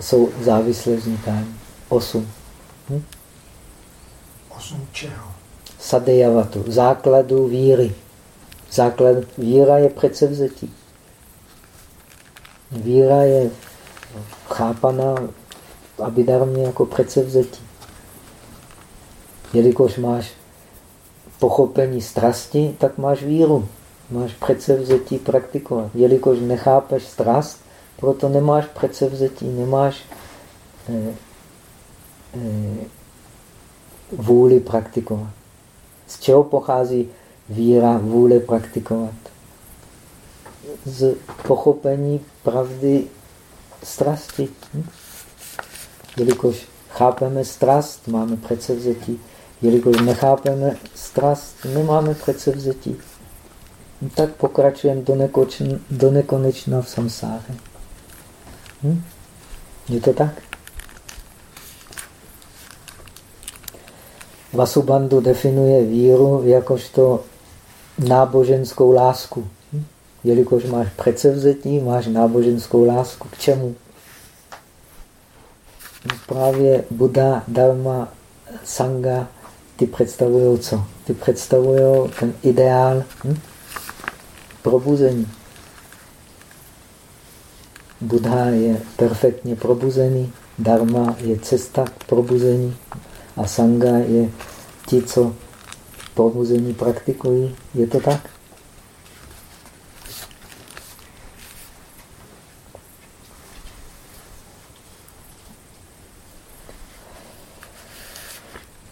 jsou závislé vznikání. Osm. Hm? Osm čeho? Sadejavatu. Základu víry. Základ víra je předsevzetí. Víra je chápaná abidarmě jako předsevzetí. Jelikož máš pochopení strasti, tak máš víru. Máš předsevzetí praktikovat. Jelikož nechápeš strast, proto nemáš předsevzetí, nemáš eh, eh, vůli praktikovat. Z čeho pochází víra, vůle praktikovat? Z pochopení pravdy strasti. Hm? Jelikož chápeme strast, máme předsevzetí. Jelikož nechápeme strast, nemáme předsevzetí. Tak pokračujeme do, nekočn, do nekonečna v samsáře. Hm? Je to tak? Vasubandhu definuje víru jakožto náboženskou lásku. Hm? Jelikož máš předsevzetí, máš náboženskou lásku. K čemu? Právě Buddha, Dharma, Sangha, ty představují co? Ty představují ten ideál hm? probuzení. Buddha je perfektně probuzený, Dharma je cesta k probuzení a Sangha je ti, co probuzení praktikují. Je to tak?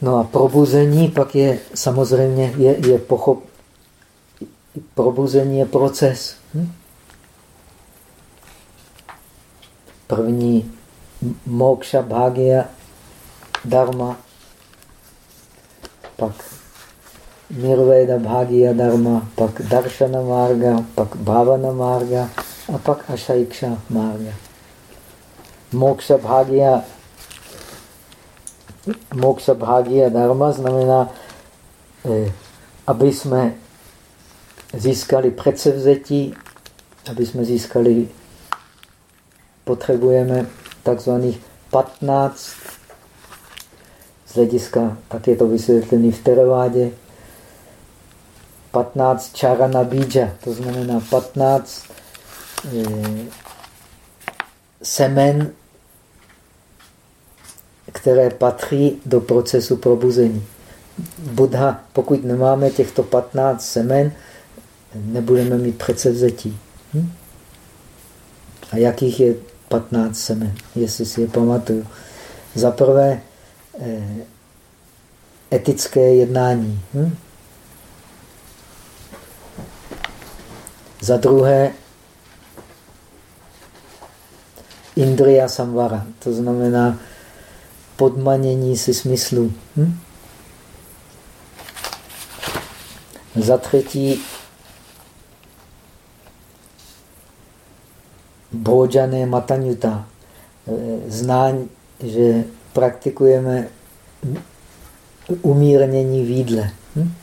No a probuzení pak je samozřejmě je, je pochop. Probuzení je proces. Hm? První moksha, bhagya, dharma, pak nirveda, bhagya, dharma, pak darshana marga, pak bhavana marga a pak ashaiksha marga. Moksha, bhagya, moksha, bhagya, dharma znamená, eh, aby jsme získali předsevzetí, aby jsme získali potřebujeme takzvaných 15 z hlediska, tak je to vysvětlené v teravádě, 15 čarana bíja, to znamená 15 eh, semen, které patří do procesu probuzení. Buddha, pokud nemáme těchto 15 semen, nebudeme mít předsevzetí. Hm? A jakých je 15 semen, jestli si je pamatuju. Za prvé eh, etické jednání. Hm? Za druhé Indriya samvara, to znamená podmanění si smyslu. Hm? Za třetí Bhojané Matanyuta. Znání, že praktikujeme umírnění v jídle. Hm?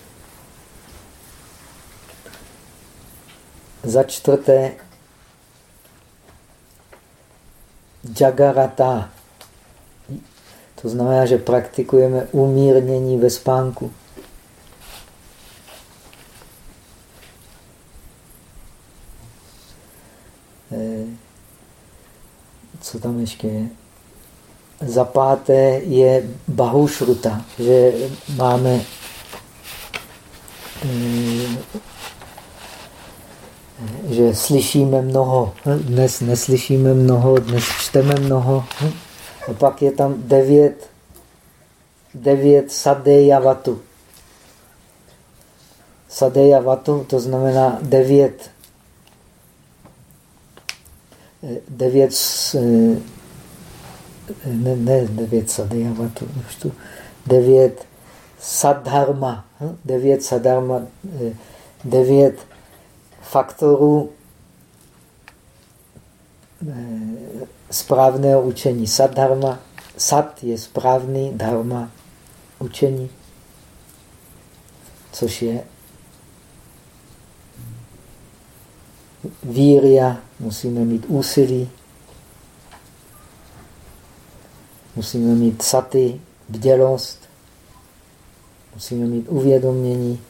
Za čtvrté Jagarata. To znamená, že praktikujeme umírnění ve spánku. co tam ještě je? Za páté je bahušruta, že máme eh, že slyšíme mnoho. Dnes neslyšíme mnoho, dnes čteme mnoho. A pak je tam devět, devět sadejavatu. Sadejavatu, to znamená devět devět, ne, ne devět sadhyavatu, devět sadharma, hm? devět sadharma, devět faktorů správného učení sadharma. Sat je správný, dharma učení, což je víria, musíme mít úsilí, musíme mít saty, bdělost, musíme mít uvědomění.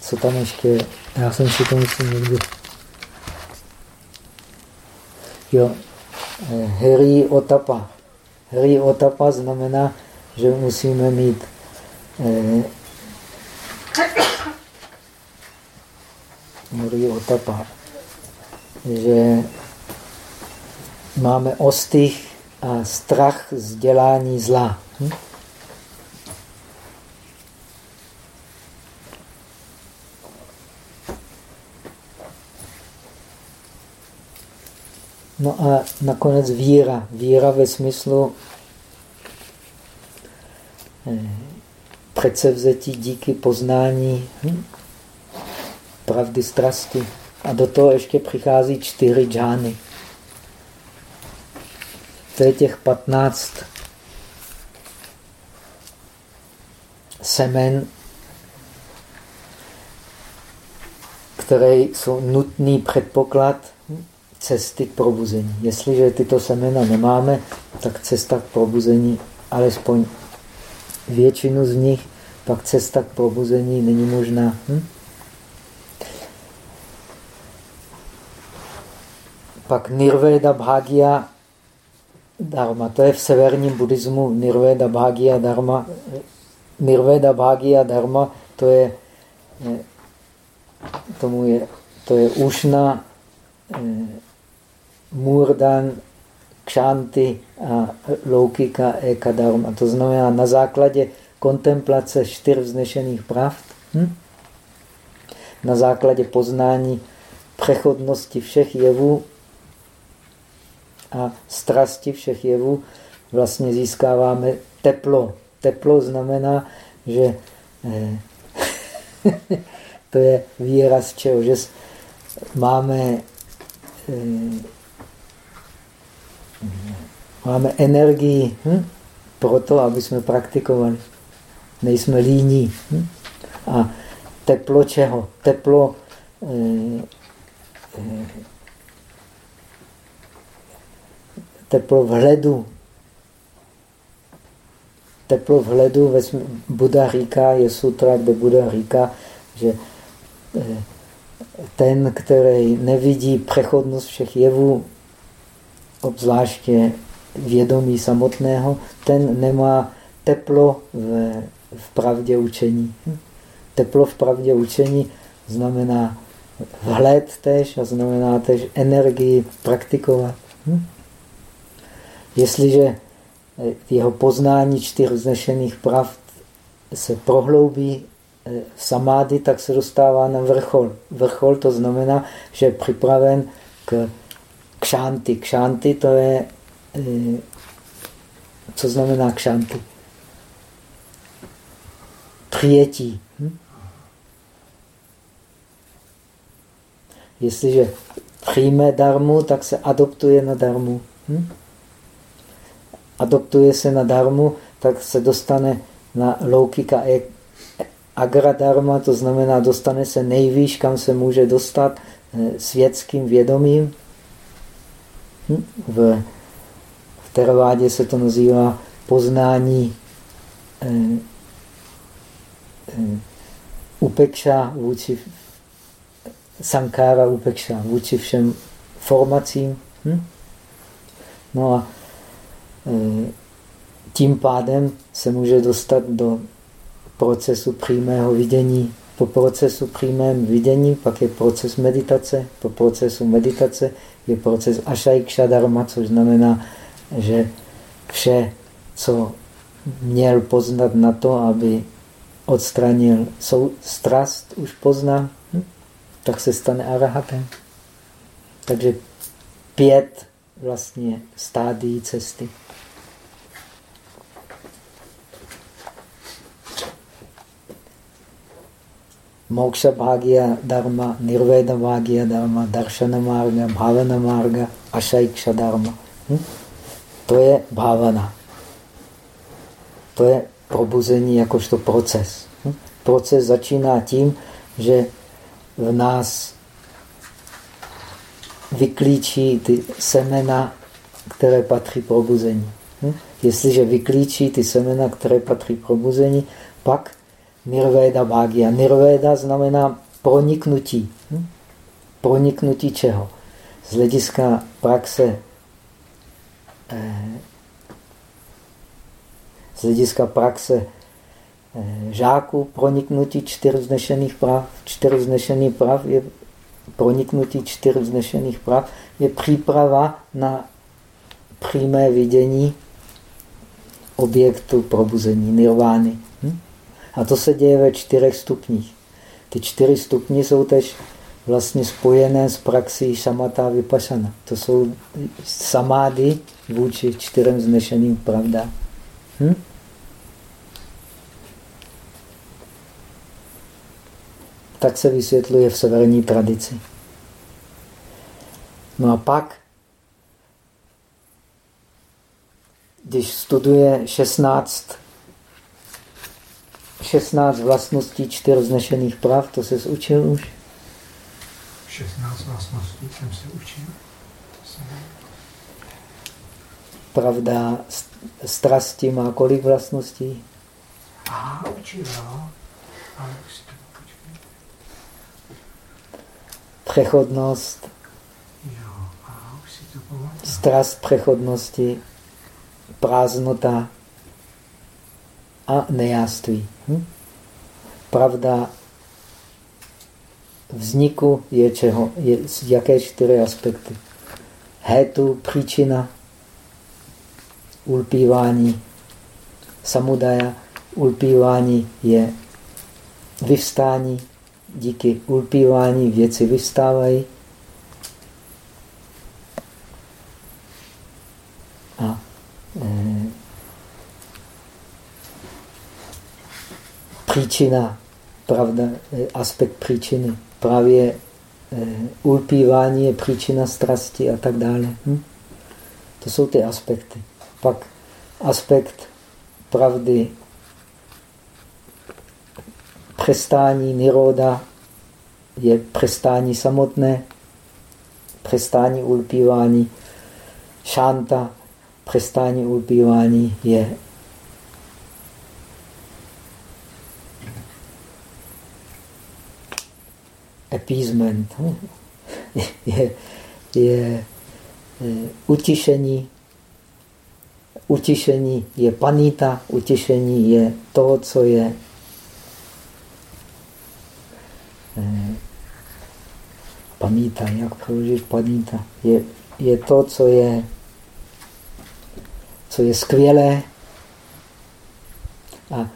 Co tam ještě? Já jsem si to myslím někdy. Jo, Heri Otapa. Heri Otapa znamená, že musíme mít eh, Heri Otapa. Že máme ostych a strach z dělání zla. Hm? No a nakonec víra. Víra ve smyslu eh, předsevzetí díky poznání hm? pravdy strasti. A do toho ještě přichází čtyři džány. To je těch patnáct semen, které jsou nutný předpoklad cesty k probuzení. Jestliže tyto semena nemáme, tak cesta k probuzení, alespoň většinu z nich, pak cesta k probuzení není možná. Hm? Pak Nirveda Bhagya Dharma. To je v severním buddhismu Nirveda Bhagya Dharma. Nirveda Bhagya Dharma, to je, tomu je, to je Ušna, eh, Murdan, Kšanty a Loukika Ekadharma. To znamená na základě kontemplace čtyř vznešených pravd, hm? na základě poznání přechodnosti všech jevů a strasti všech jevů vlastně získáváme teplo. Teplo znamená, že eh, to je výraz čeho, že máme eh, Máme energii hm? pro to, aby jsme praktikovali. Nejsme líní. Hm? A teplo čeho? Teplo eh, eh, teplo vhledu. Teplo vhledu, ve Buda říká, je sutra, kde Buda říká, že eh, ten, který nevidí přechodnost všech jevů, obzvláště vědomí samotného, ten nemá teplo v, v pravdě učení. Teplo v pravdě učení znamená vhled tež a znamená tež energii praktikovat. Jestliže jeho poznání čtyř vznešených pravd se prohloubí v samády, tak se dostává na vrchol. Vrchol to znamená, že je připraven k kšanty. Kšanty to je, eh, co znamená kšanty? Přijetí. Hm? Jestliže přijme darmu, tak se adoptuje na darmu. Hm? Adoptuje se na darmu, tak se dostane na loukika e agra dharma, to znamená, dostane se nejvýš, kam se může dostat eh, světským vědomím. V, v teravádě se to nazývá poznání eh, eh, upekša vůči sankára upekša vůči všem formacím. Hm? No a eh, tím pádem se může dostat do procesu přímého vidění. Po procesu přímém vidění pak je proces meditace. Po procesu meditace je proces ašajkša dharma, což znamená, že vše, co měl poznat na to, aby odstranil strast, už pozná, hm? tak se stane arahatem. Takže pět vlastně stádií cesty. Moksha Bhagya Dharma, Nirveda Bhagya Dharma, Darshana Marga, Bhavana Marga, Ashaiksha Dharma. Hm? To je bhavana. To je probuzení jakožto proces. Hm? Proces začíná tím, že v nás vyklíčí ty semena, které patří probuzení. Hm? Jestliže vyklíčí ty semena, které patří probuzení, pak nirvéda bhagia. Nirvéda znamená proniknutí. Hm? Proniknutí čeho? Z hlediska praxe z hlediska praxe eh, žáků proniknutí čtyř vznešených prav. Čtyř vznešených prav je proniknutí čtyř vznešených prav je příprava na přímé vidění objektu probuzení, nirvány. Hm? A to se děje ve čtyřech stupních. Ty čtyři stupně jsou tež vlastně spojené s praxí šamata vypašana. To jsou samády vůči čtyřem znešeným pravdám. Hm? Tak se vysvětluje v severní tradici. No a pak, když studuje 16, 16 vlastností čtyř znešených prav, to se učil už? 16 vlastností jsem se učil. Pravda, strasti má kolik vlastností? Aha, to Přechodnost. Strast přechodnosti, prázdnota a nejáství. Hm? Pravda vzniku je čeho? Je, jaké čtyři aspekty? Hétu, příčina, ulpívání, samudaja, ulpívání je vyvstání, díky ulpívání věci vyvstávají a e, příčina, pravda, e, aspekt příčiny. Právě e, ulpívání je příčina strasti a tak dále. Hm? To jsou ty aspekty. Pak aspekt pravdy přestání niroda je přestání samotné, přestání ulpívání. Šanta, přestání ulpívání je appeasement, je, je, je utišení. Utišení je panita, utišení je to, co je Eh, paníta, jak přeložit paníta? Je, je to, co je, co je skvělé. A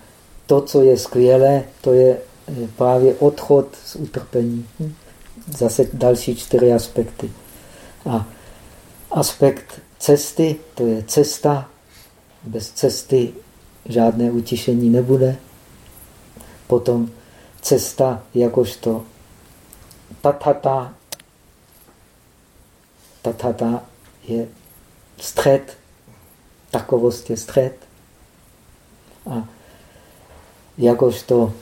to, co je skvělé, to je eh, právě odchod z utrpení. Hm? Zase další čtyři aspekty. A aspekt cesty, to je cesta. Bez cesty žádné utišení nebude. Potom cesta jakožto tatata. Tatata je střed, takovost je střed. A jakožto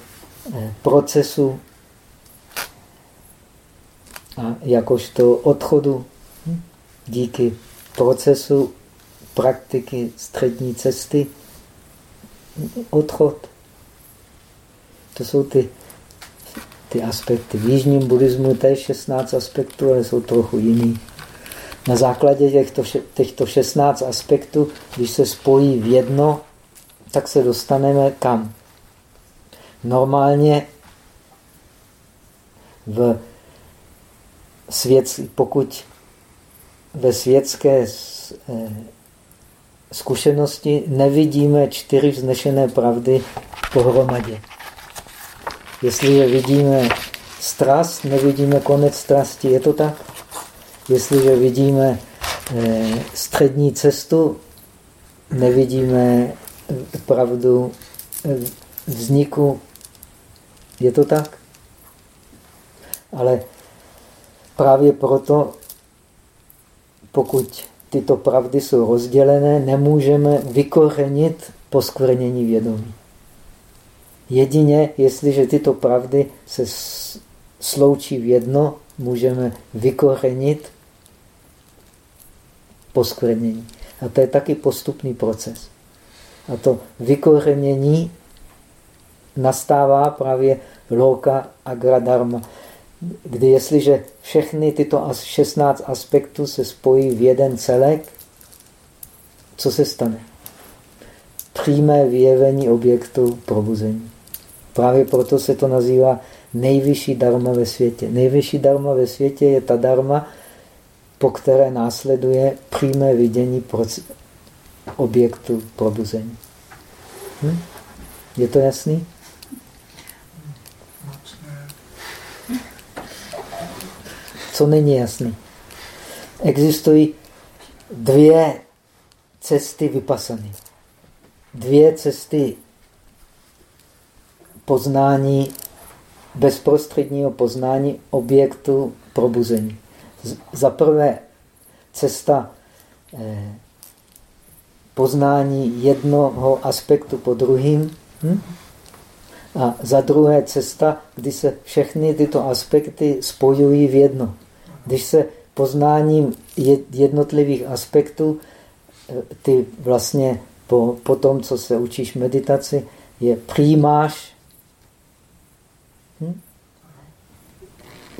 eh, procesu a jakožto odchodu hm, díky procesu praktiky střední cesty odchod. To jsou ty ty aspekty. V jižním buddhismu je 16 aspektů, ale jsou trochu jiný. Na základě těchto, těchto 16 aspektů, když se spojí v jedno, tak se dostaneme kam? Normálně v svět, pokud ve světské eh, zkušenosti nevidíme čtyři vznešené pravdy pohromadě. Jestliže vidíme strast, nevidíme konec strasti. Je to tak? Jestliže vidíme eh, střední cestu, nevidíme pravdu eh, vzniku. Je to tak? Ale právě proto, pokud tyto pravdy jsou rozdělené, nemůžeme vykořenit poskvrnění vědomí. Jedině, jestliže tyto pravdy se sloučí v jedno, můžeme vykořenit poskvrnění. A to je taky postupný proces. A to vykořenění nastává právě loka agradarma, kdy jestliže všechny tyto 16 aspektů se spojí v jeden celek, co se stane? Přímé vyjevení objektu probuzení. Právě proto se to nazývá nejvyšší darma ve světě. Nejvyšší darma ve světě je ta darma, po které následuje přímé vidění objektu probuzení. Hm? Je to jasný? Co není jasný? Existují dvě cesty vypasany. Dvě cesty poznání, bezprostředního poznání objektu probuzení. Za prvé cesta eh, poznání jednoho aspektu po druhým. Hm? A za druhé cesta, kdy se všechny tyto aspekty spojují v jedno. Když se poznáním jednotlivých aspektů, eh, ty vlastně po, po tom, co se učíš meditaci, je přijímáš. Hm?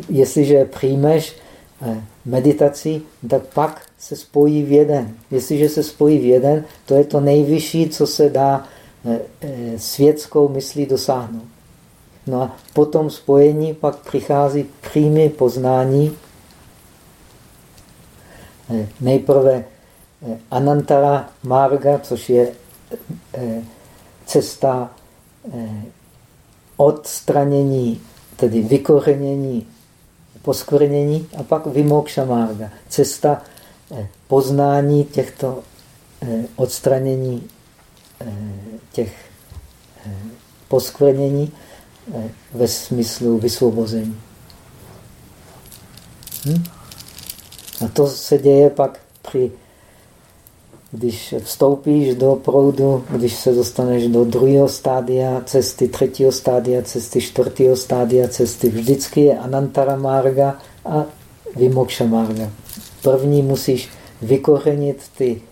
Jestliže přijmeš eh, meditací, tak pak se spojí v jeden. Jestliže se spojí v jeden, to je to nejvyšší, co se dá světskou myslí dosáhnout. No a po tom spojení pak přichází přímé poznání. Eh, nejprve Anantara Marga, což je cesta odstranění, tedy vykořenění poskvrnění a pak vimokša marga, cesta Eh, poznání těchto eh, odstranění eh, těch poskvrnění ve smyslu vysvobození. Hm? A to se děje pak při, když vstoupíš do proudu, když se dostaneš do druhého stádia, cesty třetího stádia, cesty čtvrtého stádia, cesty vždycky je Anantara Marga a Vimokša Marga. První musíš vykořenit ty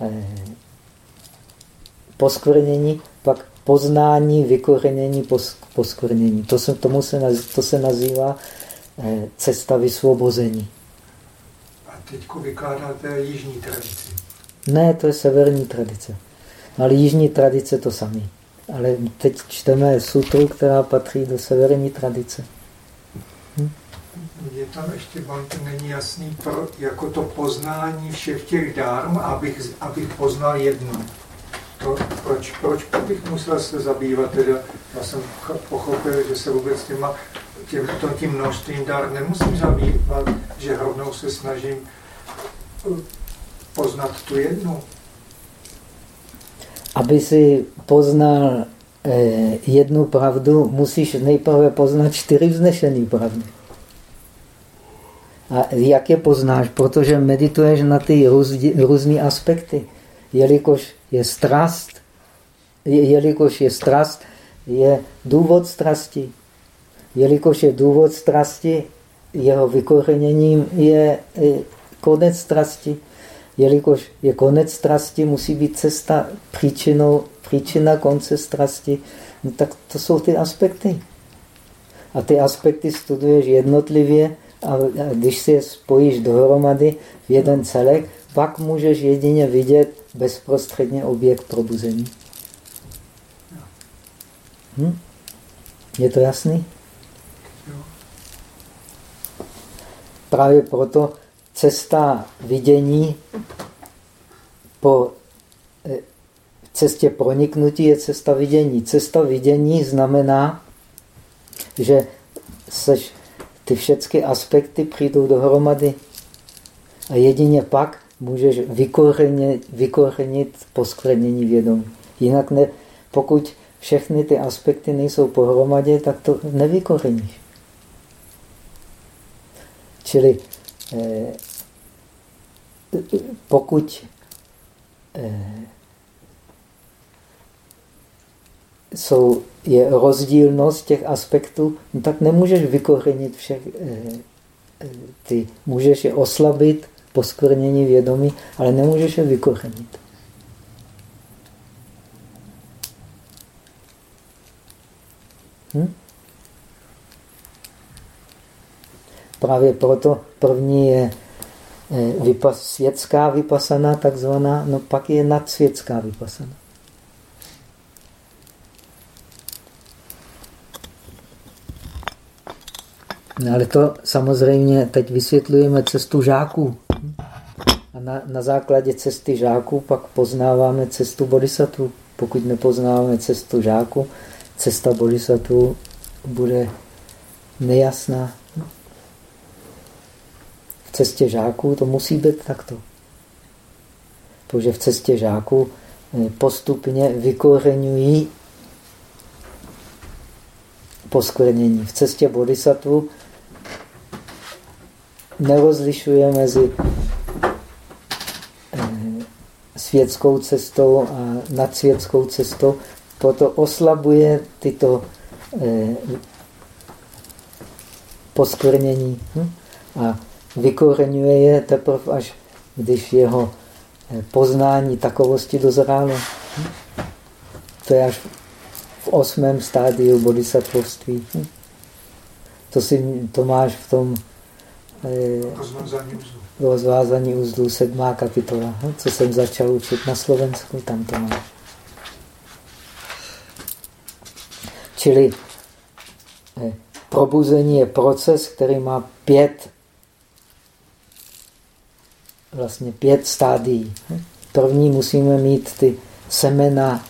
eh, poskvrnění, pak poznání, vykořenění, poskvrnění. To se, tomu se, to se nazývá eh, cesta vysvobození. A teď vykládáte jižní tradici. Ne, to je severní tradice. Ale jižní tradice to samý. Ale teď čteme sutru, která patří do severní tradice. Hm? je tam ještě Bante není jasný pro, jako to poznání všech těch dárm, abych, abych poznal jedno. To, proč, proč bych musel se zabývat, teda já jsem pochopil, že se vůbec těma, těm, to, tím množstvím dár nemusím zabývat, že rovnou se snažím eh, poznat tu jednu. Aby si poznal eh, jednu pravdu, musíš nejprve poznat čtyři vznešené pravdy. A jak je poznáš? Protože medituješ na ty různé aspekty. Jelikož je strast, jelikož je strast, je důvod strasti. Jelikož je důvod strasti, jeho vykořeněním je konec strasti. Jelikož je konec strasti, musí být cesta příčinou, příčina konce strasti. No tak to jsou ty aspekty. A ty aspekty studuješ jednotlivě, a když si je spojíš dohromady v jeden celek, pak můžeš jedině vidět bezprostředně objekt probuzení. Hm? Je to jasný? Právě proto cesta vidění po eh, cestě proniknutí je cesta vidění. Cesta vidění znamená, že seš ty všechny aspekty přijdou dohromady. A jedině pak můžeš vykořenit, vykořenit poskvrnění vědomí. Jinak ne, pokud všechny ty aspekty nejsou pohromadě, tak to nevykořeníš. Čili eh, pokud eh, jsou, je rozdílnost těch aspektů, no tak nemůžeš vykořenit všech eh, ty. Můžeš je oslabit poskvrnění vědomí, ale nemůžeš je vykořenit. Hm? Právě proto první je eh, světská vypasana, takzvaná, no pak je nadsvětská vypasana. Ale to samozřejmě teď vysvětlujeme cestu žáků. A na, na základě cesty žáků pak poznáváme cestu bodhisattva. Pokud nepoznáváme cestu žáků, cesta bodhisattva bude nejasná. V cestě žáků to musí být takto. Protože v cestě žáků eh, postupně vykořenují poskvrnění. V cestě bodhisattva nerozlišuje mezi eh, světskou cestou a nadsvětskou cestou, proto oslabuje tyto eh, poskvrnění hm? a vykoreňuje je teprve až, když jeho eh, poznání takovosti dozrálo. Hm? To je až v osmém stádiu bodhisattvoství. Hm? To, si, to máš v tom Rozvázání uzlu, sedmá kapitola, hm, co jsem začal učit na Slovensku, tam to mám. Čili eh, probuzení je proces, který má pět vlastně pět stádií. První musíme mít ty semena,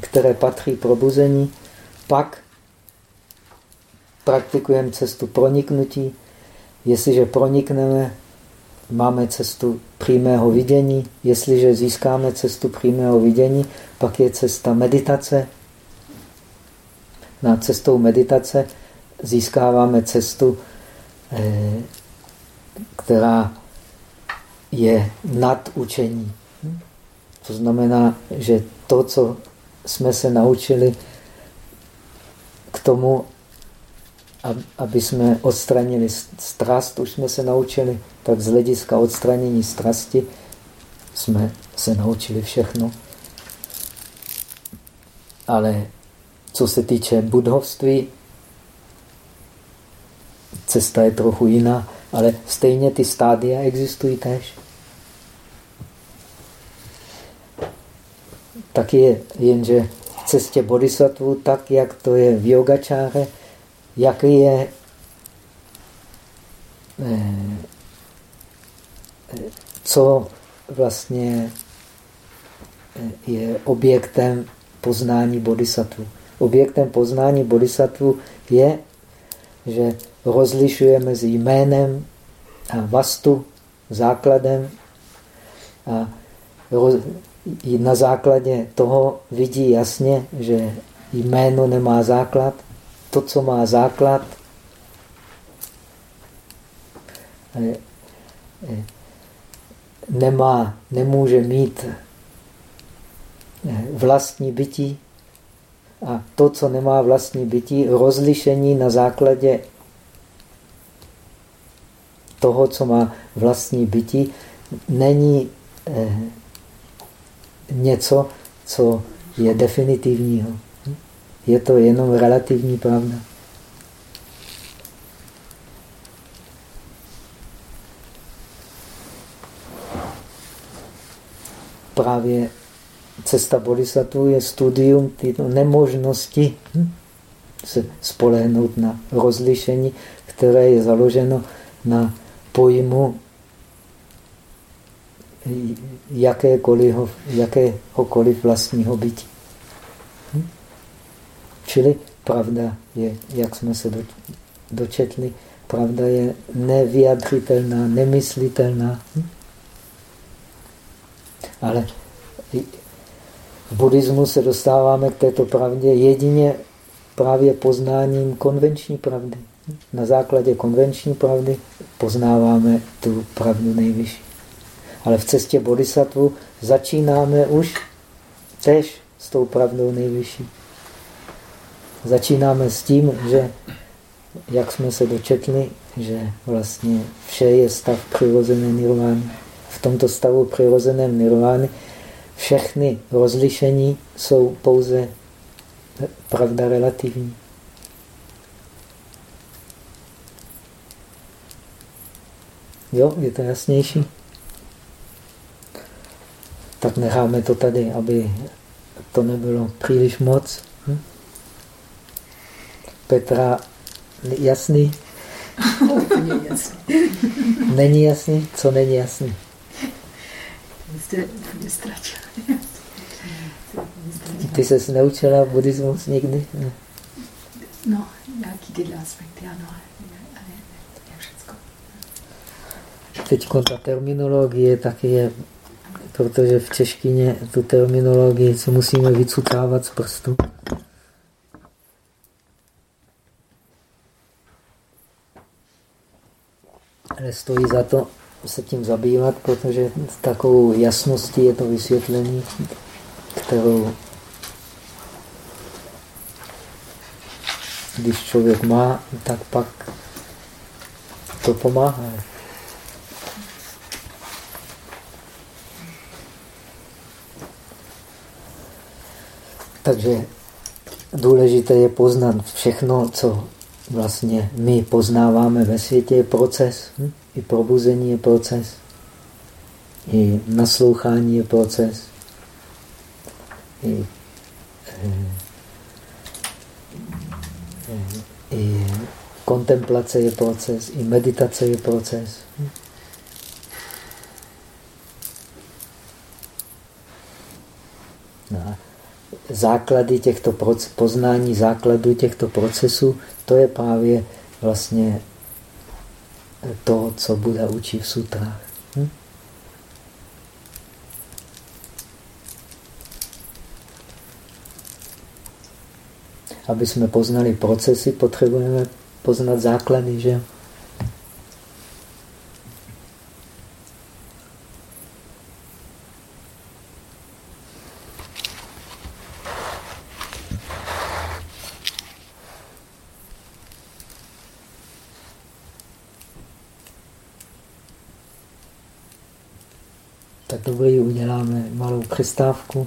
které patří probuzení, pak praktikujeme cestu proniknutí, Jestliže pronikneme, máme cestu přímého vidění. Jestliže získáme cestu přímého vidění, pak je cesta meditace. Na cestou meditace získáváme cestu, eh, která je nad učení. To znamená, že to, co jsme se naučili k tomu, aby jsme odstranili strast, už jsme se naučili, tak z hlediska odstranění strasti jsme se naučili všechno. Ale co se týče budovství, cesta je trochu jiná, ale stejně ty stádia existují tež. Tak je, jenže v cestě bodhisattva, tak jak to je v yogačáře, jaký je eh, co vlastně eh, je objektem poznání bodhisattva. Objektem poznání bodhisattva je, že rozlišuje mezi jménem a vastu, základem a na základě toho vidí jasně, že jméno nemá základ to, co má základ, eh, eh, nemá, nemůže mít eh, vlastní bytí. A to, co nemá vlastní bytí, rozlišení na základě toho, co má vlastní bytí, není něco, co je definitivního. Je to jenom relativní pravda. Právě cesta bodhisattva je studium této nemožnosti hm, se spolehnout na rozlišení, které je založeno na pojmu jakékoliv, jakéhokoliv vlastního bytí. Čili pravda je, jak jsme se dočetli, pravda je nevyjadřitelná, nemyslitelná. Hm? Ale v buddhismu se dostáváme k této pravdě jedině právě poznáním konvenční pravdy. Na základě konvenční pravdy poznáváme tu pravdu nejvyšší. Ale v cestě bodhisattva začínáme už tež s tou pravdou nejvyšší. Začínáme s tím, že, jak jsme se dočetli, že vlastně vše je stav přirozené nirvány. V tomto stavu přirozeném nirvány všechny rozlišení jsou pouze pravda relativní. Jo, je to jasnější? Tak necháme to tady, aby to nebylo příliš moc. Petra, jasný? Úplně jasný. Není jasný? Co není jasný? Jste. Ty se naučila buddhismus někdy? Ne. No, nějaký tyhle aspekty, ano, ale ne všecko. Teď ta terminologie taky je, protože v češtině tu terminologii se musíme vycutrávat z prstu. Stojí za to se tím zabývat, protože s takovou jasností je to vysvětlení, kterou když člověk má, tak pak to pomáhá. Takže důležité je poznat všechno, co vlastně my poznáváme ve světě, je proces. Hm? I probuzení je proces. I naslouchání je proces. I, eh, eh, i kontemplace je proces, i meditace je proces. Hm? No základy těchto poznání, základu těchto procesů, to je právě vlastně to, co Buda učí v sutrách. Hm? Aby jsme poznali procesy, potřebujeme poznat základy, že? Dobrý, uděláme malou přestávku.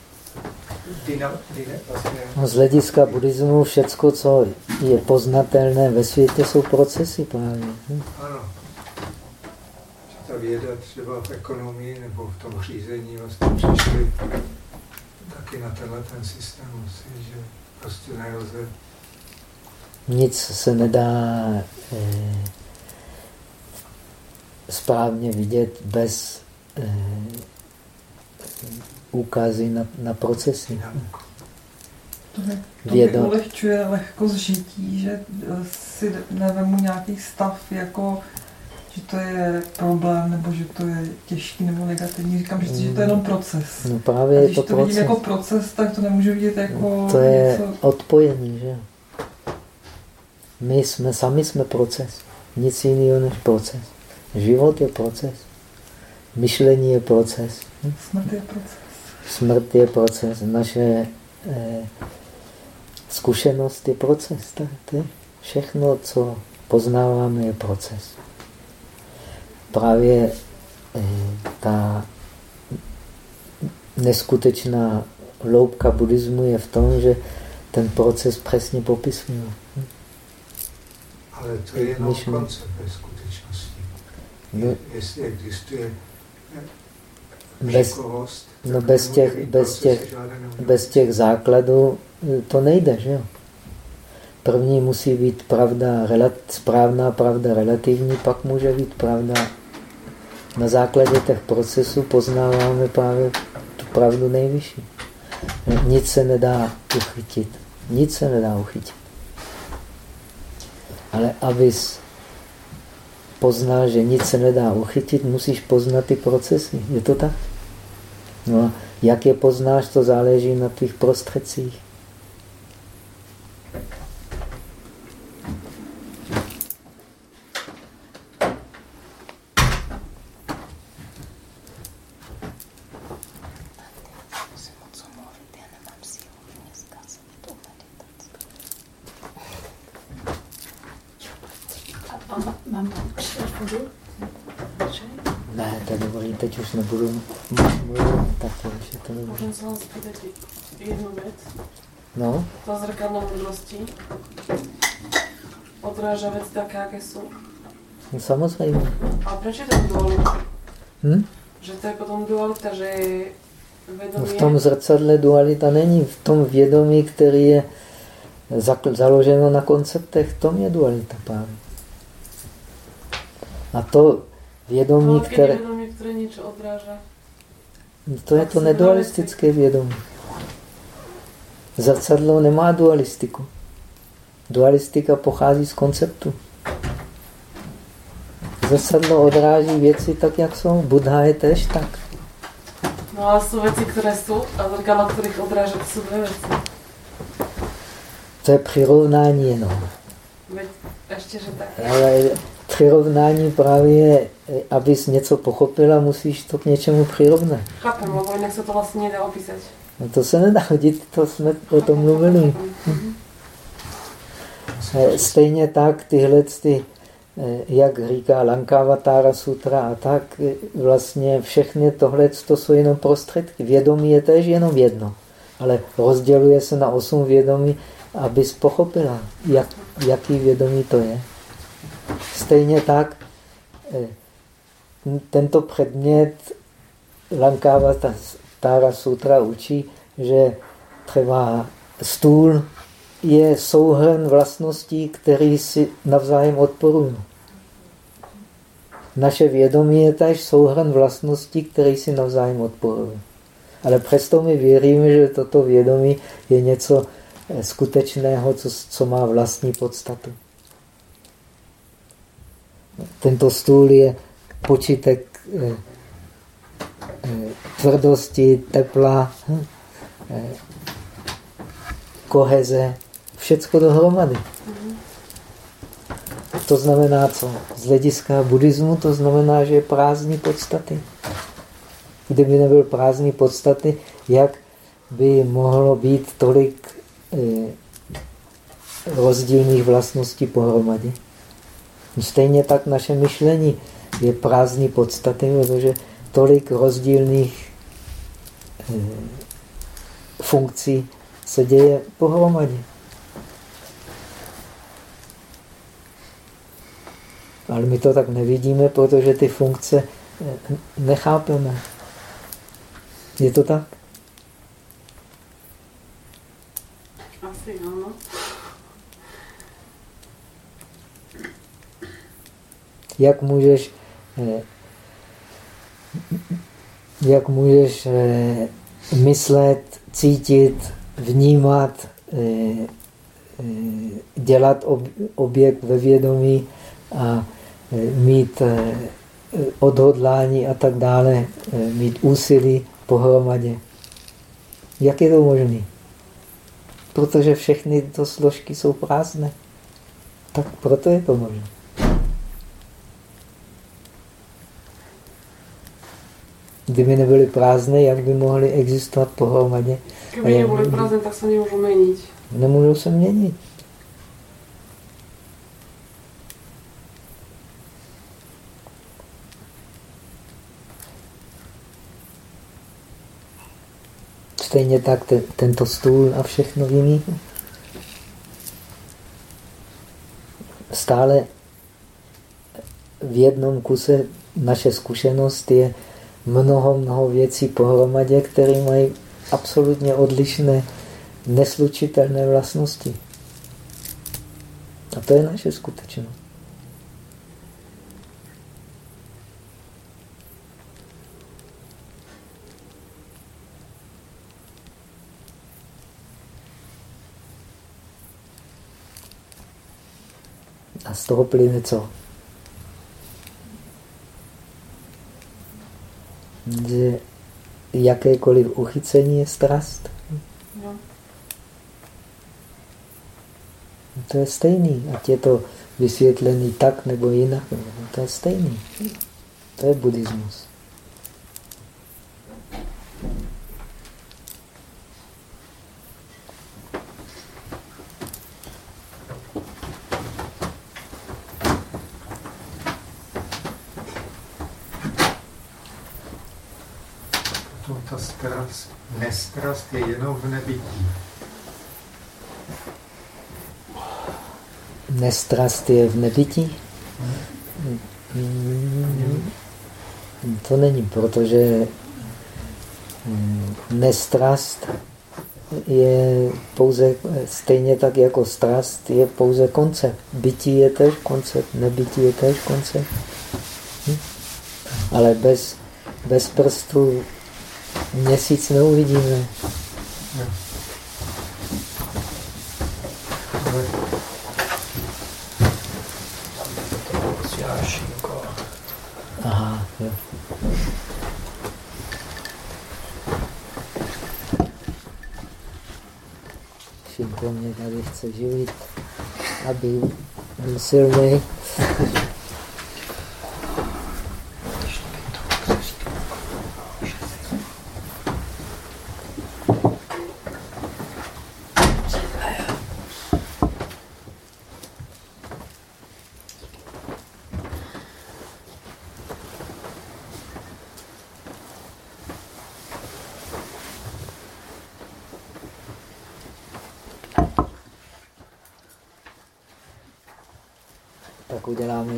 No z hlediska buddhismu všecko, co je poznatelné ve světě, jsou procesy právě. Hm? Ano. Ta věda třeba v ekonomii nebo v tom řízení vlastně přišli taky na tenhle ten systém, myslím, že prostě nelze nic se nedá eh, správně vidět bez eh, úkazy na, na procesy. To, mi, to mi ulehčuje lehkost žití, že eh, si nevemu nějaký stav jako že to je problém, nebo že to je těžký nebo negativní. Říkám, že, že to je jenom proces. No právě a když je to, to proces. vidím jako proces, tak to nemůžu vidět jako no, To je něco... odpojení, že? My jsme, sami jsme proces. nic jiného než proces. Život je proces. Myšlení je proces. Smrt je proces. Smrt je proces. Naše eh, zkušenost je proces. Tak, to je všechno, co poznáváme, je proces. Právě eh, ta neskutečná loubka buddhismu je v tom, že ten proces přesně popisuje. Ale to je jenom koncept ve skutečnosti. No, Jestli existuje bez, no bez těch, bez, těch, bez těch základů to nejde, že jo? První musí být pravda, správná pravda relativní, pak může být pravda. Na základě těch procesů poznáváme právě tu pravdu nejvyšší. Nic se nedá uchytit. Nic se nedá uchytit. Ale abys poznal, že nic se nedá uchytit, musíš poznat ty procesy. Je to tak? No a jak je poznáš, to záleží na tvých prostředcích. už nebudu mluvit, tak už je to nebudu. Můžeme se vás zeptat jednu věc? No? To zrkadlo moudrosti odráža věc tak, jaké jsou. No samozřejmě. A proč je to dualita? Hm? Že to je potom dualita, že vědomí... No v tom zrcadle dualita není. V tom vědomí, který je založeno na konceptech, v tom je dualita právě. A to vědomí, no, které... Vědomí, které něco. To je to nedualistické vědomí. Zrcadlo nemá dualistiku. Dualistika pochází z konceptu. Zrcadlo odráží věci tak, jak jsou. Buddha je tež tak. No ale jsou věci, které jsou a zrcadla, kterých odráží, to jsou dvě věci. To je přirovnání jenom. Ještě, že tak. Ale přirovnání právě, abys něco pochopila, musíš to k něčemu přirovnat. Chápem, lebo jinak se to vlastně nedá opísat. No to se nedá hodit, to jsme o tom mluvili. Mhm. Stejně tak tyhle, ty, eh, jak říká Lankavatara sutra a tak, eh, vlastně všechny tohle to jsou jenom prostředky. Vědomí je též jenom jedno, ale rozděluje se na osm vědomí, abys pochopila, jak, jaký vědomí to je. Stejně tak eh, tento předmět Lankavatara sutra učí, že třeba stůl je souhrn vlastností, který si navzájem odporují. Naše vědomí je tež souhrn vlastností, který si navzájem odporují. Ale přesto my věříme, že toto vědomí je něco eh, skutečného, co, co má vlastní podstatu. Tento stůl je počítek eh, tvrdosti, tepla, koheze, všecko dohromady. To znamená co? Z hlediska buddhismu to znamená, že je prázdný podstaty. Kdyby nebyl prázdný podstaty, jak by mohlo být tolik eh, rozdílných vlastností pohromadě? Stejně tak naše myšlení je prázdný podstaty, protože tolik rozdílných eh, funkcí se děje pohromadě. Ale my to tak nevidíme, protože ty funkce eh, nechápeme. Je to tak? Asi ano. Jak můžeš eh, jak můžeš eh, myslet, cítit, vnímat, dělat objekt ve vědomí a mít eh, odhodlání a tak dále, eh, mít úsilí pohromadě. Jak je to možné? Protože všechny tyto složky jsou prázdné. Tak proto je to možné. Kdyby nebyly prázdné, jak by mohly existovat pohromadě? Kdyby nebyly prázdné, tak se nemůžou měnit. Nemůžou se měnit. Stejně tak te, tento stůl a všechno jiný. Stále v jednom kuse naše zkušenost je mnoho, mnoho věcí pohromadě, které mají absolutně odlišné, neslučitelné vlastnosti. A to je naše skutečnost. A z toho plyne co? Že jakékoliv uchycení je strast. No. To je stejný, ať je to vysvětlený tak nebo jinak. To je stejný. To je buddhismus. nestrast je jenom v nebytí. Nestrast je v nebytí? To není, protože mm, nestrast je pouze stejně tak jako strast je pouze koncept. Bytí je tež koncept, nebytí je tež koncept. Hm? Ale bez, bez prstu Měsíc neuvidíme. No. Aha, jo. Šinko mě tady chce živit, aby byl silný.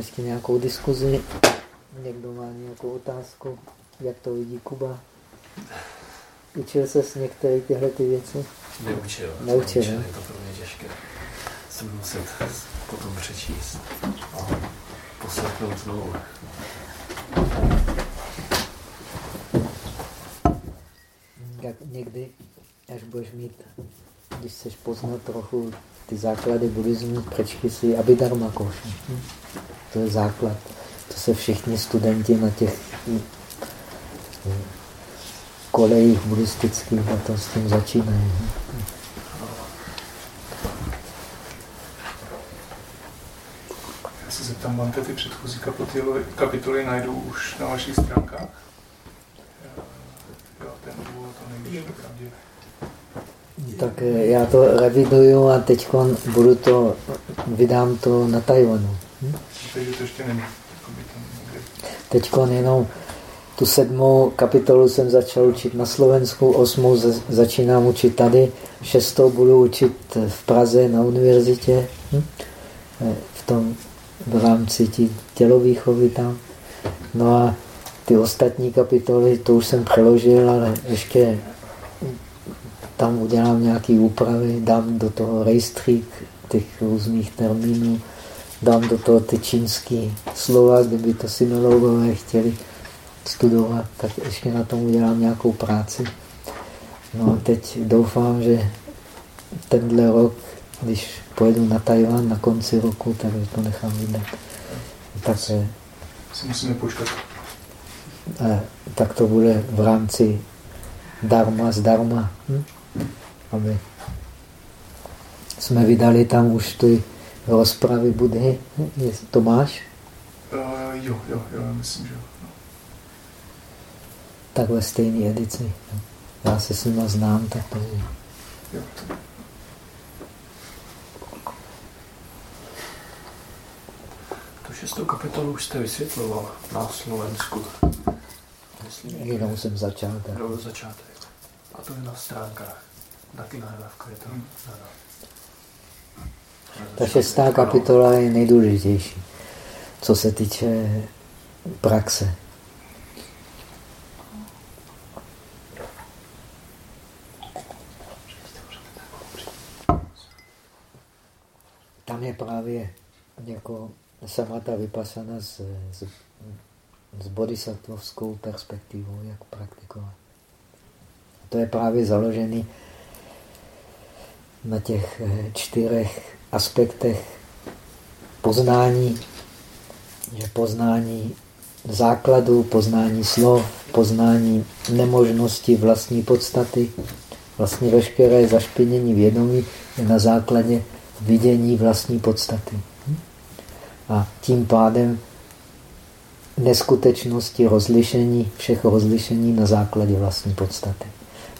ještě nějakou diskuzi. Někdo má nějakou otázku, jak to vidí Kuba. Učil se s některé tyhle ty věci? Neučil. Neučil, Neučil je to pro mě těžké. Jsem muset potom přečíst a poslechnout znovu. Jak někdy, až budeš mít, když chceš poznat trochu ty základy buddhismu, přečti si Abhidharma Koša. To je základ. To se všichni studenti na těch kolejích buddhistických a to s tím začínají. Já se zeptám, máte ty předchozí kapitoly, kapitoly najdu už na vašich stránkách? Já ten důvod to nejvíc tak eh, já to reviduju a teď budu to, vydám to na Tajvanu. Ještě není. Teď jenom tu sedmou kapitolu jsem začal učit na Slovensku, osmou začínám učit tady, šestou budu učit v Praze na univerzitě, hm? Eh, v tom v rámci tělovýchovy tam. No a ty ostatní kapitoly, to už jsem přeložil, ale ještě tam udělám nějaké úpravy, dám do toho rejstřík těch různých termínů, dám do toho ty čínské slova, kdyby to synologové chtěli studovat, tak ještě na tom udělám nějakou práci. No a teď doufám, že tenhle rok, když pojedu na Tajván na konci roku, tak to nechám vydat. Tak, si musíme počkat. tak to bude v rámci darma zdarma. Hm? aby jsme vydali tam už ty rozpravy Budhy. To máš? Uh, jo, jo, jo, myslím, že jo. takhle stejné edici. Já se s nima znám, tak to je. Tu šestou kapitolu už jste vysvětloval na Slovensku. Jenom jsem začal. Tak. Jenom začátek. A to je na stránkách. Taky na je to. Hmm. Ta šestá kapitola je nejdůležitější, co se týče praxe. Tam je právě jako samata vypasana s, s, s bodhisattvovskou perspektivou, jak praktikovat. A to je právě založený na těch eh, čtyřech aspektech poznání, že poznání základu, poznání slov, poznání nemožnosti vlastní podstaty, vlastně veškeré zašpinění vědomí je na základě vidění vlastní podstaty. A tím pádem neskutečnosti rozlišení, všech rozlišení na základě vlastní podstaty.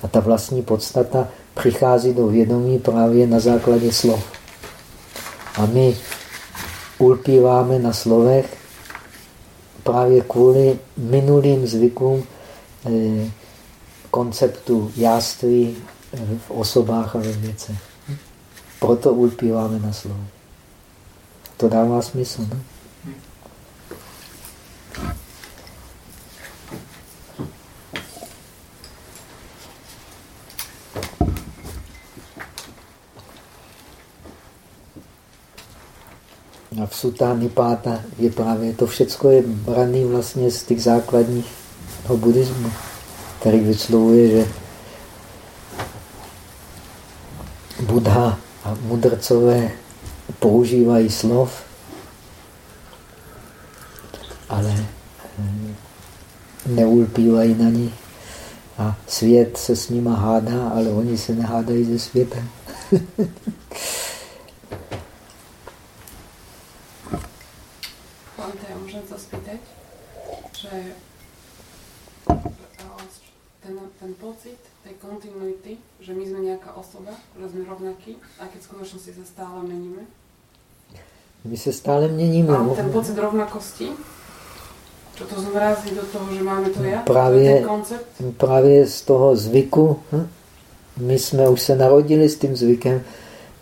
A ta vlastní podstata přichází do vědomí právě na základě slov. A my ulpíváme na slovech právě kvůli minulým zvykům eh, konceptu jáství v osobách a ve věcech. Proto ulpíváme na slovech. To dává smysl, ne? Sutta Nipáta je právě to všecko je braný vlastně z těch základních buddhismu, který vyslovuje, že Buddha a mudrcové používají slov, ale hm, neulpívají na ní. A svět se s nima hádá, ale oni se nehádají se světem. ten pocit tej kontinuity, že my sme nejaká osoba, že sme rovnakí, a keď v skutočnosti sa stále meníme? My se stále měníme. A ten pocit rovnakosti, čo to zmrazí do toho, že máme to ja? Právě, to ten koncept? právě z toho zvyku, hm? my jsme už se narodili s tím zvykem,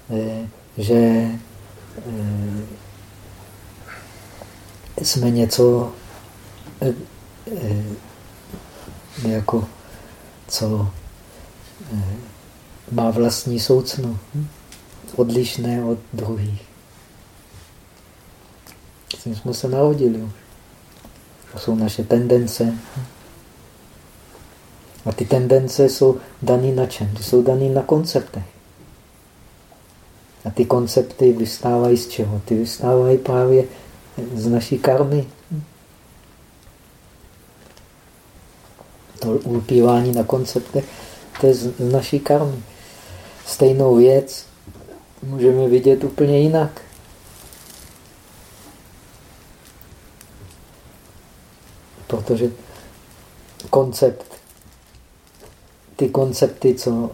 eh, že eh, jsme něco jako co eh, má vlastní soucno, hm? odlišné od druhých. S tím jsme se narodili To jsou naše tendence. A ty tendence jsou daný na čem? Ty jsou daný na konceptech. A ty koncepty vystávají z čeho? Ty vystávají právě z naší karmy. To ulpívání na konceptech, to je z naší karmy. Stejnou věc můžeme vidět úplně jinak. Protože koncept, ty koncepty, co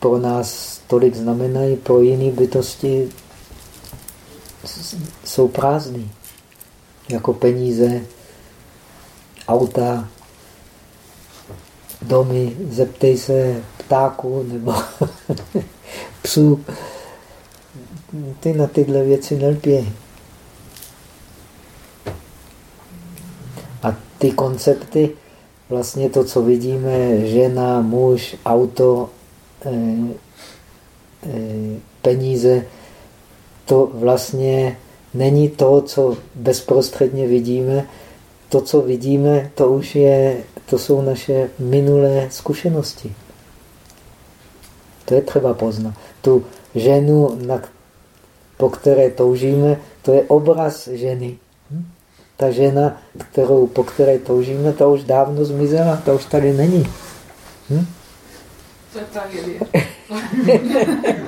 pro nás tolik znamenají, pro jiné bytosti jsou prázdný. Jako peníze, auta, domy, zeptej se ptáků nebo psů. Ty na tyhle věci nelpějí. A ty koncepty, vlastně to, co vidíme, žena, muž, auto, eh, eh, peníze, to vlastně není to, co bezprostředně vidíme. To, co vidíme, to už je to jsou naše minulé zkušenosti. To je třeba poznat. Tu ženu, na, po které toužíme, to je obraz ženy. Hm? Ta žena, kterou, po které toužíme, ta už dávno zmizela, ta už tady není. Hm? To je tragédie.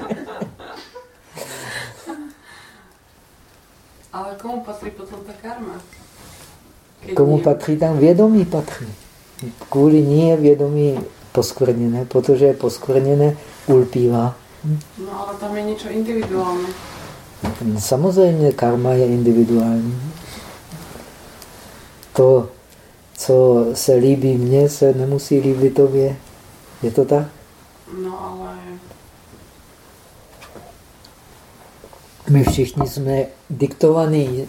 Ale komu patří potom ta karma? Komu patří tam vědomí patří. Kvůli ní je vědomí poskvrněné, protože je poskvrněné, ulpívá. No ale tam je něco individuální. Samozřejmě karma je individuální. To, co se líbí mně, se nemusí líbit tobě. Je to tak? No ale... My všichni jsme diktovaní.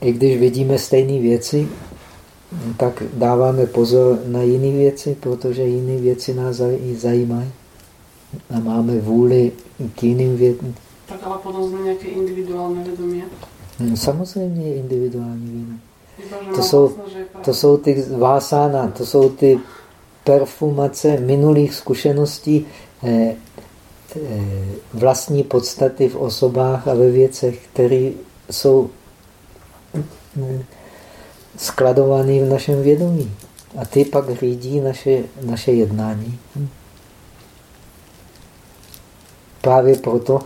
I když vidíme stejné věci, tak dáváme pozor na jiné věci, protože jiné věci nás zajímají. A máme vůli k jiným věcem. Tak ale potom jsme nějaké individuální vědomí. No, samozřejmě individuální vědomí. To jsou, to jsou ty vásána, to jsou ty perfumace minulých zkušeností eh, eh, vlastní podstaty v osobách a ve věcech, které jsou hm, skladovaný v našem vědomí. A ty pak řídí naše, naše jednání. Hm. Právě proto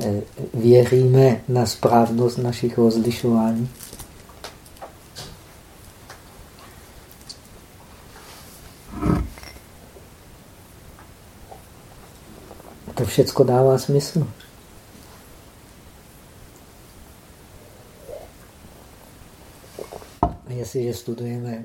eh, věříme na správnost našich rozlišování. To všechno dává smysl. Jestliže studujeme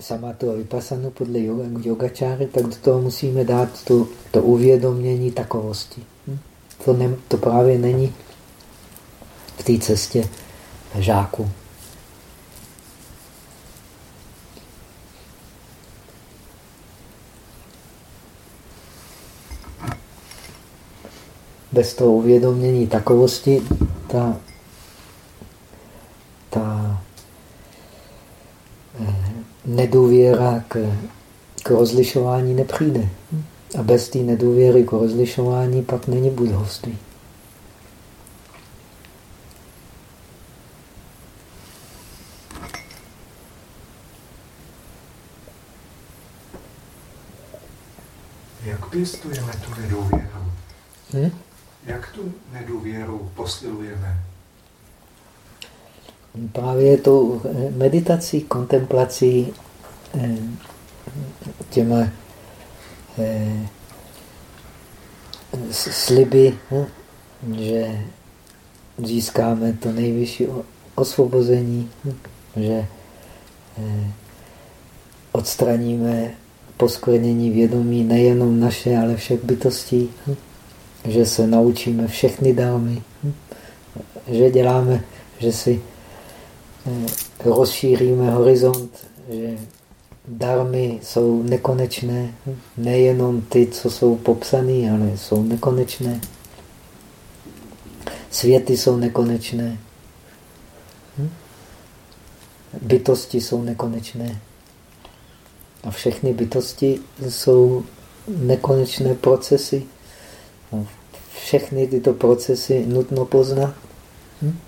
samatu a vypasanu podle yoga, yogačáry, tak do toho musíme dát to, to uvědomění takovosti. Hm? To, ne, to právě není v té cestě žáků. Bez toho uvědomění takovosti ta, ta nedůvěra k, k rozlišování nepřijde. A bez té nedůvěry k rozlišování pak není budovství. Jak pěstujeme tu nedůvěru? Hm? Jak tu nedůvěru posilujeme? Právě tou meditací, kontemplací, eh, těma eh, sliby, hm, že získáme to nejvyšší osvobození, hm, že eh, odstraníme poskvrnění vědomí nejenom naše, ale všech bytostí, hm, že se naučíme všechny dámy, že děláme, že si Eh, rozšíříme horizont, že darmy jsou nekonečné, nejenom ty, co jsou popsané, ale jsou nekonečné. Světy jsou nekonečné. Hm? Bytosti jsou nekonečné. A všechny bytosti jsou nekonečné procesy. Všechny tyto procesy nutno poznat. Hm?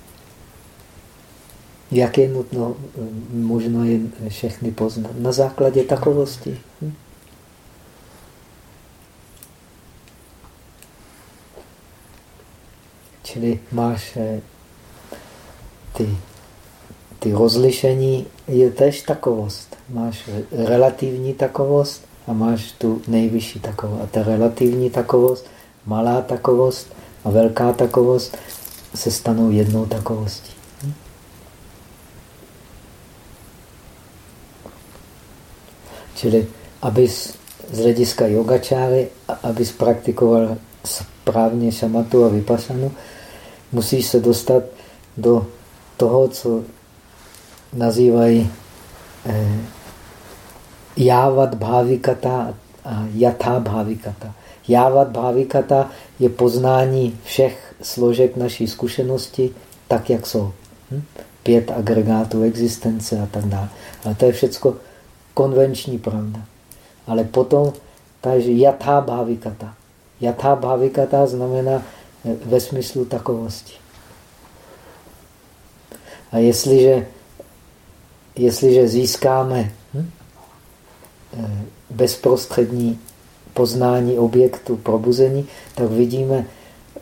Jak je nutno, možno je všechny poznat? Na základě takovosti. Hm? Čili máš eh, ty, ty rozlišení, je tež takovost. Máš relativní takovost a máš tu nejvyšší takovost. A ta relativní takovost, malá takovost a velká takovost se stanou jednou takovostí. Čili abys z hlediska yogačáry, abys praktikoval správně šamatu a vypasanu, musíš se dostat do toho, co nazývají eh, jávat bhavikata a jatá bhavikata. Jávat bhavikata je poznání všech složek naší zkušenosti tak, jak jsou. Hm? Pět agregátů existence a tak dále. Ale to je všechno konvenční pravda. Ale potom takže jatá bhavikata. Jatá bhavikata znamená eh, ve smyslu takovosti. A jestliže, jestliže získáme hm, eh, bezprostřední poznání objektu probuzení, tak vidíme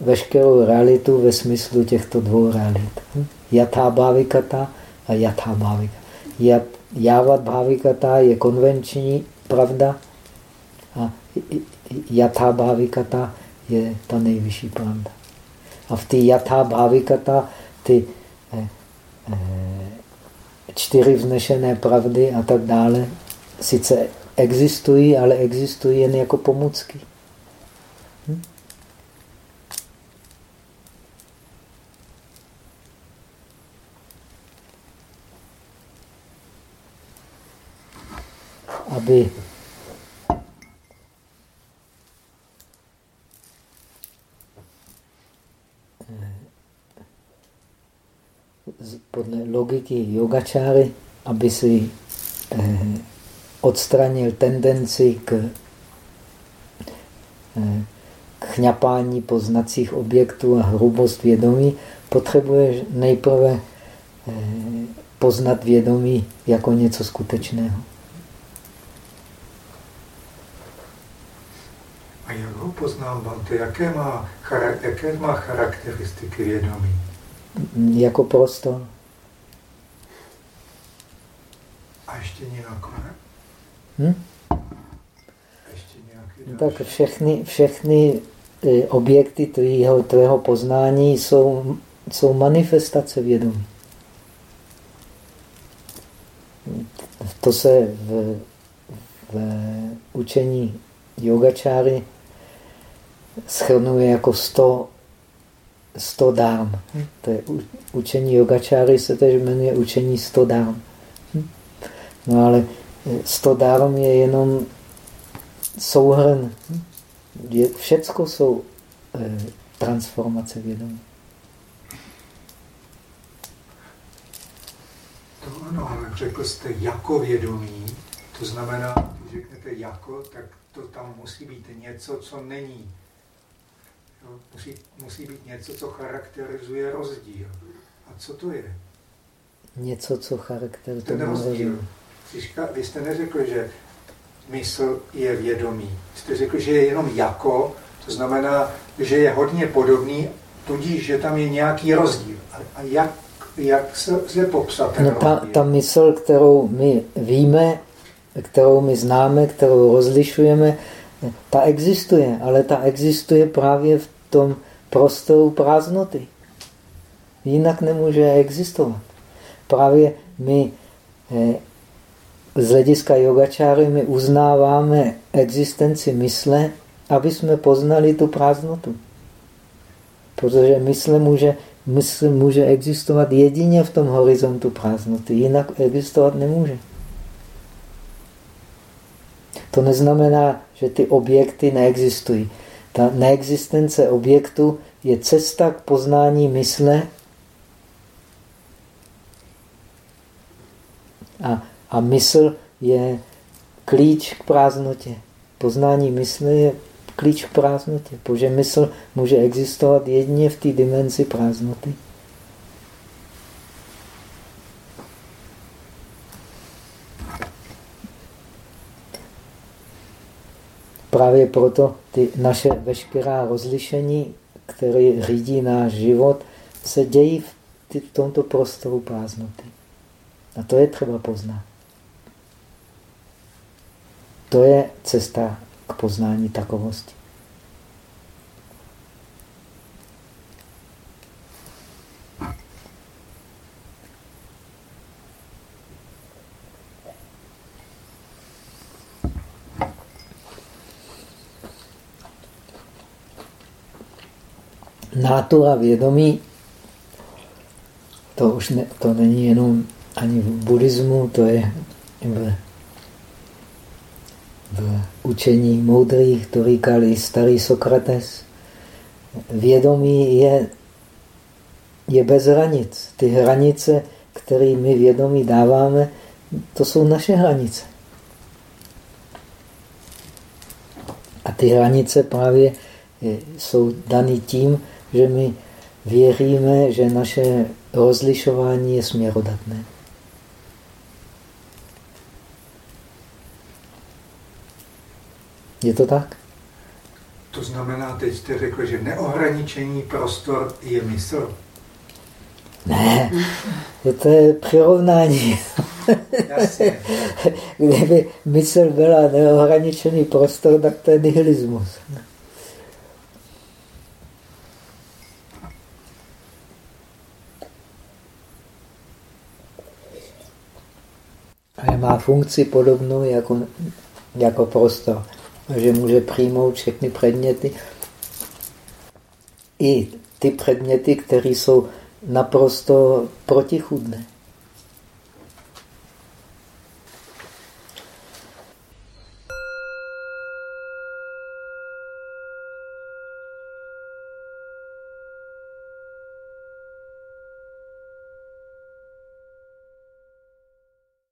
veškerou realitu ve smyslu těchto dvou realit. Hm? Jatá bhavikata a jatá bhavika. Jat, Jávat bhavikata je konvenční pravda a jatha bhavikata je ta nejvyšší pravda. A v té jatha bhavikata ty eh, eh, čtyři vznešené pravdy a tak dále sice existují, ale existují jen jako pomůcky. Aby podle logiky yogačáry, aby si eh, odstranil tendenci k, eh, chňapání poznacích objektů a hrubost vědomí, potřebuješ nejprve eh, poznat vědomí jako něco skutečného. A jak ho poznám, Bante? Jaké má, jaké má charakteristiky vědomí? Jako prostor. A ještě nějak, ne? Hm? Ještě nějaký tak všechny, všechny e, objekty tvého, tvého poznání jsou, jsou manifestace vědomí. To se v, v učení yogačáry schrnuje jako 100 100 dám. Hm? To je učení yogačáry se tež jmenuje učení 100 dám. Hm? No ale 100 dám je jenom souhrn. Hm? Je, všecko jsou eh, transformace vědomí. To ano, ale řekl jste jako vědomí, to znamená, když řeknete jako, tak to tam musí být něco, co není No, musí, musí být něco, co charakterizuje rozdíl. A co to je? Něco, co charakterizuje Ten rozdíl. Vy jste neřekli, že mysl je vědomí. Jste řekli, že je jenom jako, to znamená, že je hodně podobný, tudíž, že tam je nějaký rozdíl. A jak, jak se, se popsat ten no, ta, ta mysl, kterou my víme, kterou my známe, kterou rozlišujeme, ta existuje, ale ta existuje právě v tom prostoru prázdnoty. Jinak nemůže existovat. Právě my eh, z hlediska yogačáry my uznáváme existenci mysle, aby jsme poznali tu prázdnotu. Protože mysle může, mysl může existovat jedině v tom horizontu prázdnoty, jinak existovat nemůže. To neznamená, že ty objekty neexistují. Ta neexistence objektu je cesta k poznání mysle a, a mysl je klíč k prázdnotě. Poznání mysli je klíč k prázdnotě, protože mysl může existovat jedině v té dimenzi prázdnoty. Právě proto ty naše veškerá rozlišení, které řídí náš život, se dějí v, tomto prostoru prázdnoty. A to je třeba poznat. To je cesta k poznání takovosti. Nátura vědomí, to už ne, to není jenom ani v buddhismu, to je v, v učení moudrých, to říkal i starý Sokrates. Vědomí je, je bez hranic. Ty hranice, které my vědomí dáváme, to jsou naše hranice. A ty hranice právě eh, jsou daný tím, že my věříme, že naše rozlišování je směrodatné. Je to tak? To znamená, teď jste řekl, že neohraničený prostor je mysl. Ne, to je přirovnání. Kdyby mysl byla neohraničený prostor, tak to je nihilismus. Ale má funkci podobnou jako, jako prostor. Že může přijmout všechny předměty. I ty předměty, které jsou naprosto protichudné.